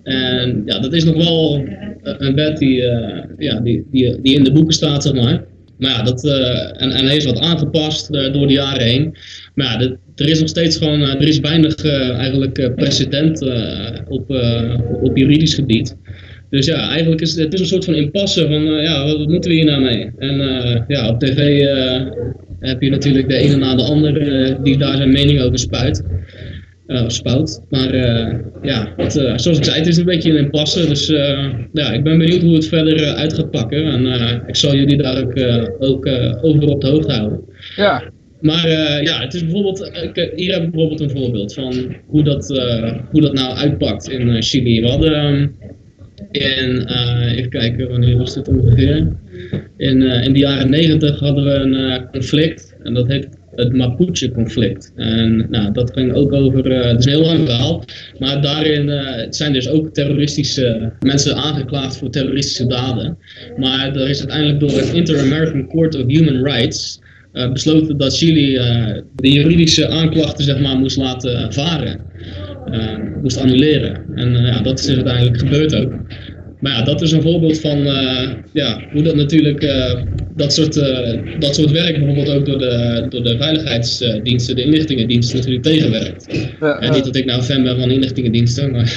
En ja, dat is nog wel een wet die, ja, die, die, die in de boeken staat, zeg maar. Maar ja, dat, en, hij is wat aangepast door de jaren heen. Maar ja, er is nog steeds gewoon, er is weinig eigenlijk precedent op, op juridisch gebied. Dus ja, eigenlijk is het, is een soort van impasse van, uh, ja, wat, moeten we hier nou mee? En uh, ja, op tv uh, heb je natuurlijk de ene na de andere die daar zijn mening over spuit. spout. Maar ja, het, zoals ik zei, het is een beetje een impasse. Dus ja, ik ben benieuwd hoe het verder uit gaat pakken. En ik zal jullie daar ook, ook over op de hoogte houden. Ja. Maar ja, het is bijvoorbeeld, hier heb ik bijvoorbeeld een voorbeeld van hoe dat, hoe dat nou uitpakt in Chili. We hadden ehm, in, uh, even kijken, wanneer was dit ongeveer? In, uh, in de jaren negentig hadden we een uh, conflict en dat heet het Mapuche-conflict. En nou, dat ging ook over, het is een heel lang verhaal, maar daarin zijn dus ook terroristische mensen aangeklaagd voor terroristische daden. Maar er is uiteindelijk door het Inter-American Court of Human Rights besloten dat Chili de juridische aanklachten zeg maar, moest laten varen. Uh, moest annuleren. En uh, ja, dat is uiteindelijk gebeurd ook. Maar ja, dat is een voorbeeld van uh, ja, hoe dat natuurlijk, dat, soort, dat soort werk bijvoorbeeld ook door de, door de veiligheidsdiensten, de inlichtingendiensten natuurlijk tegenwerkt. Ja, en niet dat ik nou fan ben van inlichtingendiensten, maar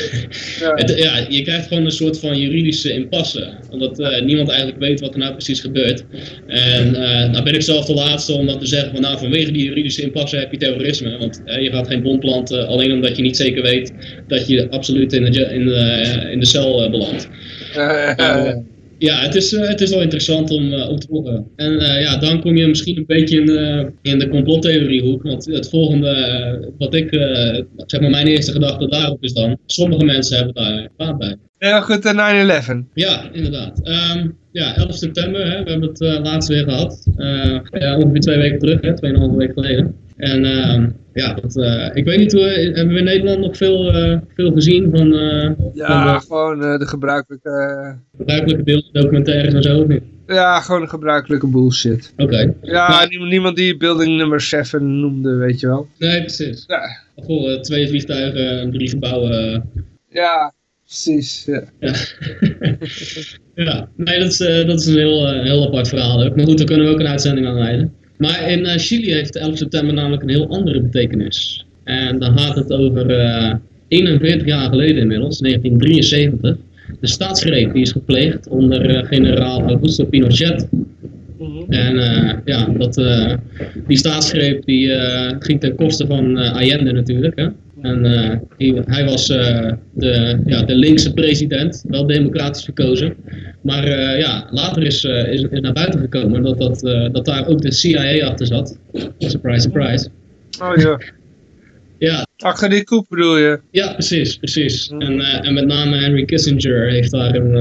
ja. Het, ja, je krijgt gewoon een soort van juridische impasse. Omdat niemand eigenlijk weet wat er nou precies gebeurt. En nou ben ik zelf de laatste om dan te zeggen van nou vanwege die juridische impasse heb je terrorisme. Want je gaat geen bom planten alleen omdat je niet zeker weet dat je absoluut in de, in de, in de cel belandt. Uh, ja, het is, uh, het is wel interessant om, uh, om te horen. En ja, dan kom je misschien een beetje in, in de complottheoriehoek. Want het volgende, wat ik, zeg maar mijn eerste gedachte daarop is dan, sommige mensen hebben daar baat bij. Ja, goed, 9-11. Ja, inderdaad. Um, ja, 11 september, hè, we hebben het laatst weer gehad. ja, ongeveer twee weken terug, hè, tweeënhalve week geleden. En uh, ja, dat, uh, ik weet niet, hoe, hebben we in Nederland nog veel, uh, veel gezien van... Uh, ja, van, gewoon de gebruikelijke... Gebruikelijke beelden, documentaires en zo, of niet? Ja, gewoon een gebruikelijke bullshit. Oké. Okay. Ja, maar, niemand, die building nummer 7 noemde, weet je wel. Nee, precies. Ja. Goh, twee vliegtuigen, drie gebouwen. Ja, precies. Ja. ja. ja. nee, dat is, dat is een heel, heel apart verhaal ook. Maar goed, daar kunnen we ook een uitzending aan wijden. Maar in uh, Chili heeft 11 september namelijk een heel andere betekenis. En dan gaat het over uh, 41 jaar geleden inmiddels, 1973. De staatsgreep die is gepleegd onder generaal Augusto Pinochet. Mhm. En ja, dat, die staatsgreep die, ging ten koste van Allende natuurlijk. Hè? En hij, hij, was de, ja, de linkse president, wel democratisch verkozen. Maar uh, ja, later is, is, is, naar buiten gekomen dat, dat, dat daar ook de CIA achter zat. Surprise, surprise. Oh ja. Ja. Achter die koep bedoel je? Ja, precies, precies. En, en met name Henry Kissinger heeft daar een,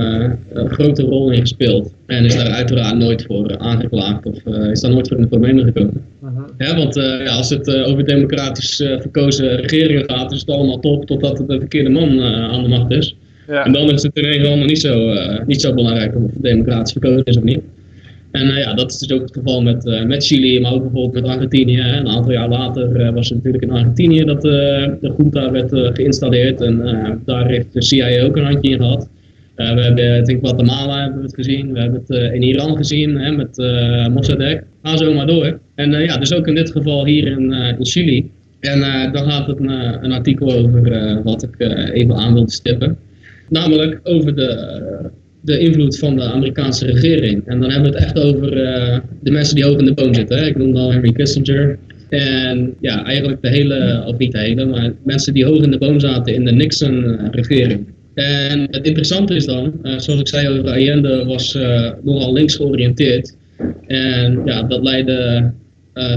een, grote rol in gespeeld. En is daar uiteraard nooit voor aangeklaagd of is daar nooit voor in de problemen gekomen. -huh. ja, want ja, als het over democratisch verkozen regeringen gaat, is het allemaal top totdat de verkeerde man aan de macht is. Ja. En dan is het ineens allemaal niet zo, niet zo belangrijk of het democratisch verkozen is of niet. En uh, ja, dat is dus ook het geval met, uh, met Chili, maar ook bijvoorbeeld met Argentinië. Een aantal jaar later was het natuurlijk in Argentinië dat de junta werd geïnstalleerd. En daar heeft de CIA ook een handje in gehad. we hebben het in Guatemala hebben we het gezien. We hebben het in Iran gezien hè, met Mossadegh. Ga zo maar door. En ja, dus ook in dit geval hier in, Chili. En dan gaat het een, een artikel over wat ik even aan wilde stippen namelijk over de, de invloed van de Amerikaanse regering. En dan hebben we het echt over uh, de mensen die hoog in de boom zitten. Hè? Ik noemde al Henry Kissinger. En ja, eigenlijk de hele, of niet de hele, maar mensen die hoog in de boom zaten in de Nixon-regering. En het interessante is dan, uh, zoals ik zei over Allende, was uh, nogal links georiënteerd. En ja, dat leidde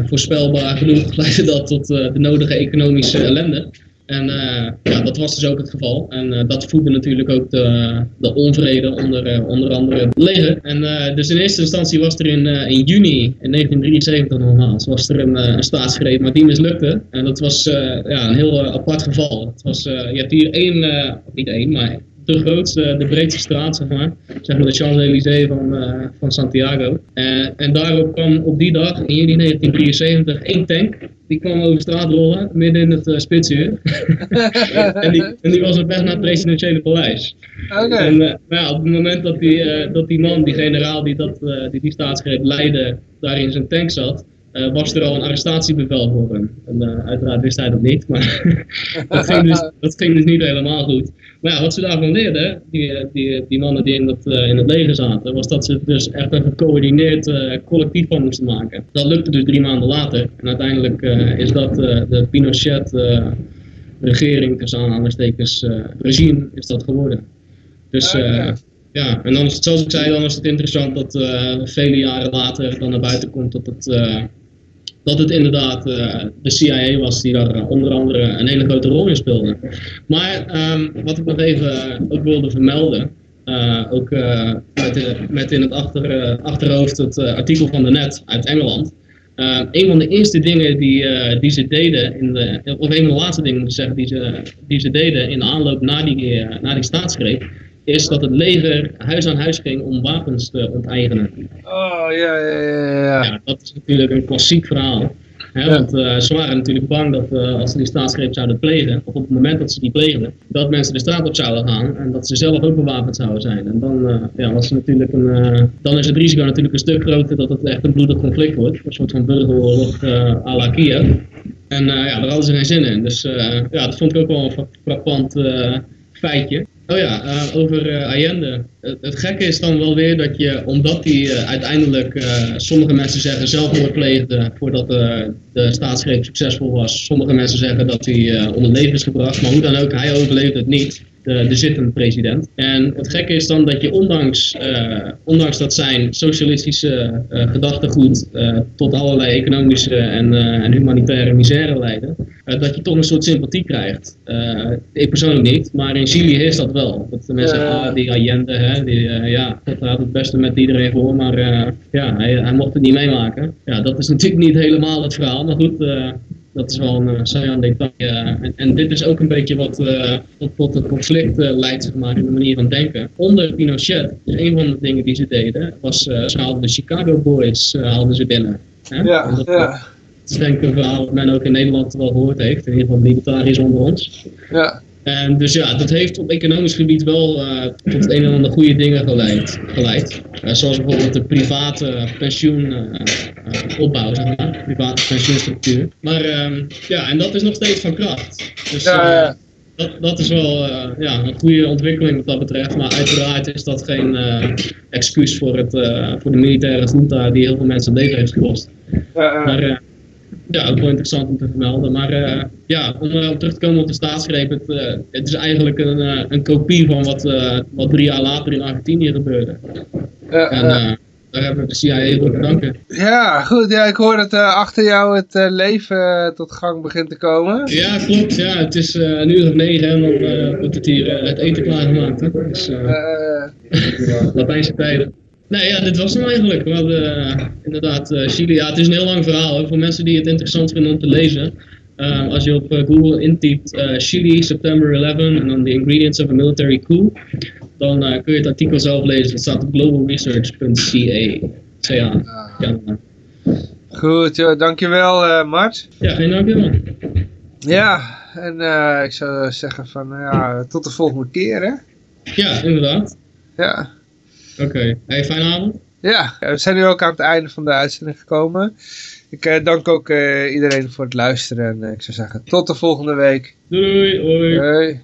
voorspelbaar genoeg leidde dat tot de nodige economische ellende. En uh, ja, dat was dus ook het geval. En uh, dat voedde natuurlijk ook de, de onvrede onder, uh, onder andere het leger. En dus in eerste instantie was er in, in juni in 1973 nogmaals, was er een, een staatsgreep, maar die mislukte. En dat was ja, een heel apart geval. Het was, je hebt hier één, niet één, maar de grootste, de breedste straat, zeg maar. Zeg maar de Champs-Élysées van, uh, van Santiago. Uh, en daarop kwam op die dag, in juni 1973, één tank. Die kwam over straat rollen, midden in het uh, spitsuur. en, die, en die was op weg naar het presidentiële paleis. Okay. En nou ja, op het moment dat die, dat die man, die generaal die dat, die, die staatsgreep leidde, daar in zijn tank zat... Uh, was er al een arrestatiebevel voor hem. En, uh, uiteraard wist hij dat niet, maar dat, ging dus, dat ging dus niet helemaal goed. Maar ja, wat ze daarvan leerden, die, die, die mannen die in, dat, uh, in het leger zaten, was dat ze dus echt een gecoördineerd collectief van moesten maken. Dat lukte dus drie maanden later. En uiteindelijk is dat de Pinochet-regering, tussen aanhalingstekens, regime, is dat geworden. Dus... Ja, en dan is het, zoals ik zei, dan is het interessant dat vele jaren later dan naar buiten komt dat het dat het inderdaad uh, de CIA was die daar uh, onder andere een hele grote rol in speelde. Maar um, wat ik nog even uh, ook wilde vermelden, ook met, in het achter, achterhoofd het artikel van de net uit Engeland. een van de eerste dingen die, die ze deden, in de, of een van de laatste dingen zeggen, die ze, die ze deden in de aanloop naar die, naar die staatsgreep, is dat het leger huis aan huis ging om wapens te onteigenen. Oh, ja, ja, ja. Ja, ja dat is natuurlijk een klassiek verhaal. Hè, Want uh, ze waren natuurlijk bang dat uh, als ze die staatsgreep zouden plegen, of op het moment dat ze die pleegden, dat mensen de straat op zouden gaan en dat ze zelf ook bewapend zouden zijn. En dan, uh, ja, was natuurlijk een, dan is het risico natuurlijk een stuk groter dat het echt een bloedig conflict wordt. Een soort van burgeroorlog à la Kiev. En ja, daar hadden ze geen zin in. Dus ja, dat vond ik ook wel een frappant feitje. Oh ja, uh, over uh, Allende. Het, gekke is dan wel weer dat je, omdat hij uh, uiteindelijk, sommige mensen zeggen zelfmoord pleegde voordat de staatsgreep succesvol was. Sommige mensen zeggen dat hij om het leven is gebracht, maar hoe dan ook, hij overleefde het niet de, de zittende president. En het gekke is dan dat je ondanks, uh, ondanks dat zijn socialistische uh, gedachtegoed uh, tot allerlei economische en, en humanitaire misère leiden, dat je toch een soort sympathie krijgt. ik persoonlijk niet, maar in Chili is dat wel. Dat de mensen zeggen, ah, die Allende, hè, die, ja, dat had het beste met iedereen voor, maar ja, hij, hij, mocht het niet meemaken. Ja, dat is natuurlijk niet helemaal het verhaal, maar goed, dat is wel een uh, saillant detail. En, en, dit is ook een beetje wat uh, tot, het conflict leidt, zeg maar, in de manier van denken. Onder Pinochet, dus een van de dingen die ze deden, was ze haalden de Chicago Boys haalden ze binnen. Hè? Ja, ja. Dat is denk ik een verhaal dat men ook in Nederland wel gehoord heeft, in ieder geval libertariërs onder ons. Ja. En dus ja, dat heeft op economisch gebied wel uh, tot een en ander goede dingen geleid. geleid. Uh, zoals bijvoorbeeld de private pensioenopbouw, uh, zeg maar. Private pensioenstructuur. Maar ehm, ja, en dat is nog steeds van kracht. Dus, ja, dat, dat is wel ja, een goede ontwikkeling wat dat betreft. Maar uiteraard is dat geen excuus voor, het, voor de militaire junta die heel veel mensen het leven heeft gekost. maar ja, ook wel interessant om te vermelden. Maar ja, om terug te komen op de staatsgreep. Het, het is eigenlijk een, een kopie van wat, wat drie jaar later in Argentinië gebeurde. en, daar hebben we de CIA voor te danken. Ja, goed. Ja, ik hoor dat achter jou het leven tot gang begint te komen. Ja, klopt. Ja, het is een uur of negen en dan wordt het hier het eten klaargemaakt. Hè. Dus, Latijnse tijden. Nee, ja, dit was hem eigenlijk. We hadden inderdaad Chili. Ja, het is een heel lang verhaal. Hè, voor mensen die het interessant vinden om te lezen. als je op Google intypt Chili, September 11 en dan the ingredients of a military coup dan kun je het artikel zelf lezen. Het staat op globalresearch.ca. CA. Ah. Goed, joh, dankjewel Mart. Ja, geen dankjewel. Ja, en ik zou zeggen van ja, tot de volgende keer hè. Ja, inderdaad. Ja. Oké, okay. hey, fijne avond. Ja, we zijn nu ook aan het einde van de uitzending gekomen. Ik uh, dank ook uh, iedereen voor het luisteren en uh, ik zou zeggen tot de volgende week. Doei, hoi. Hoi.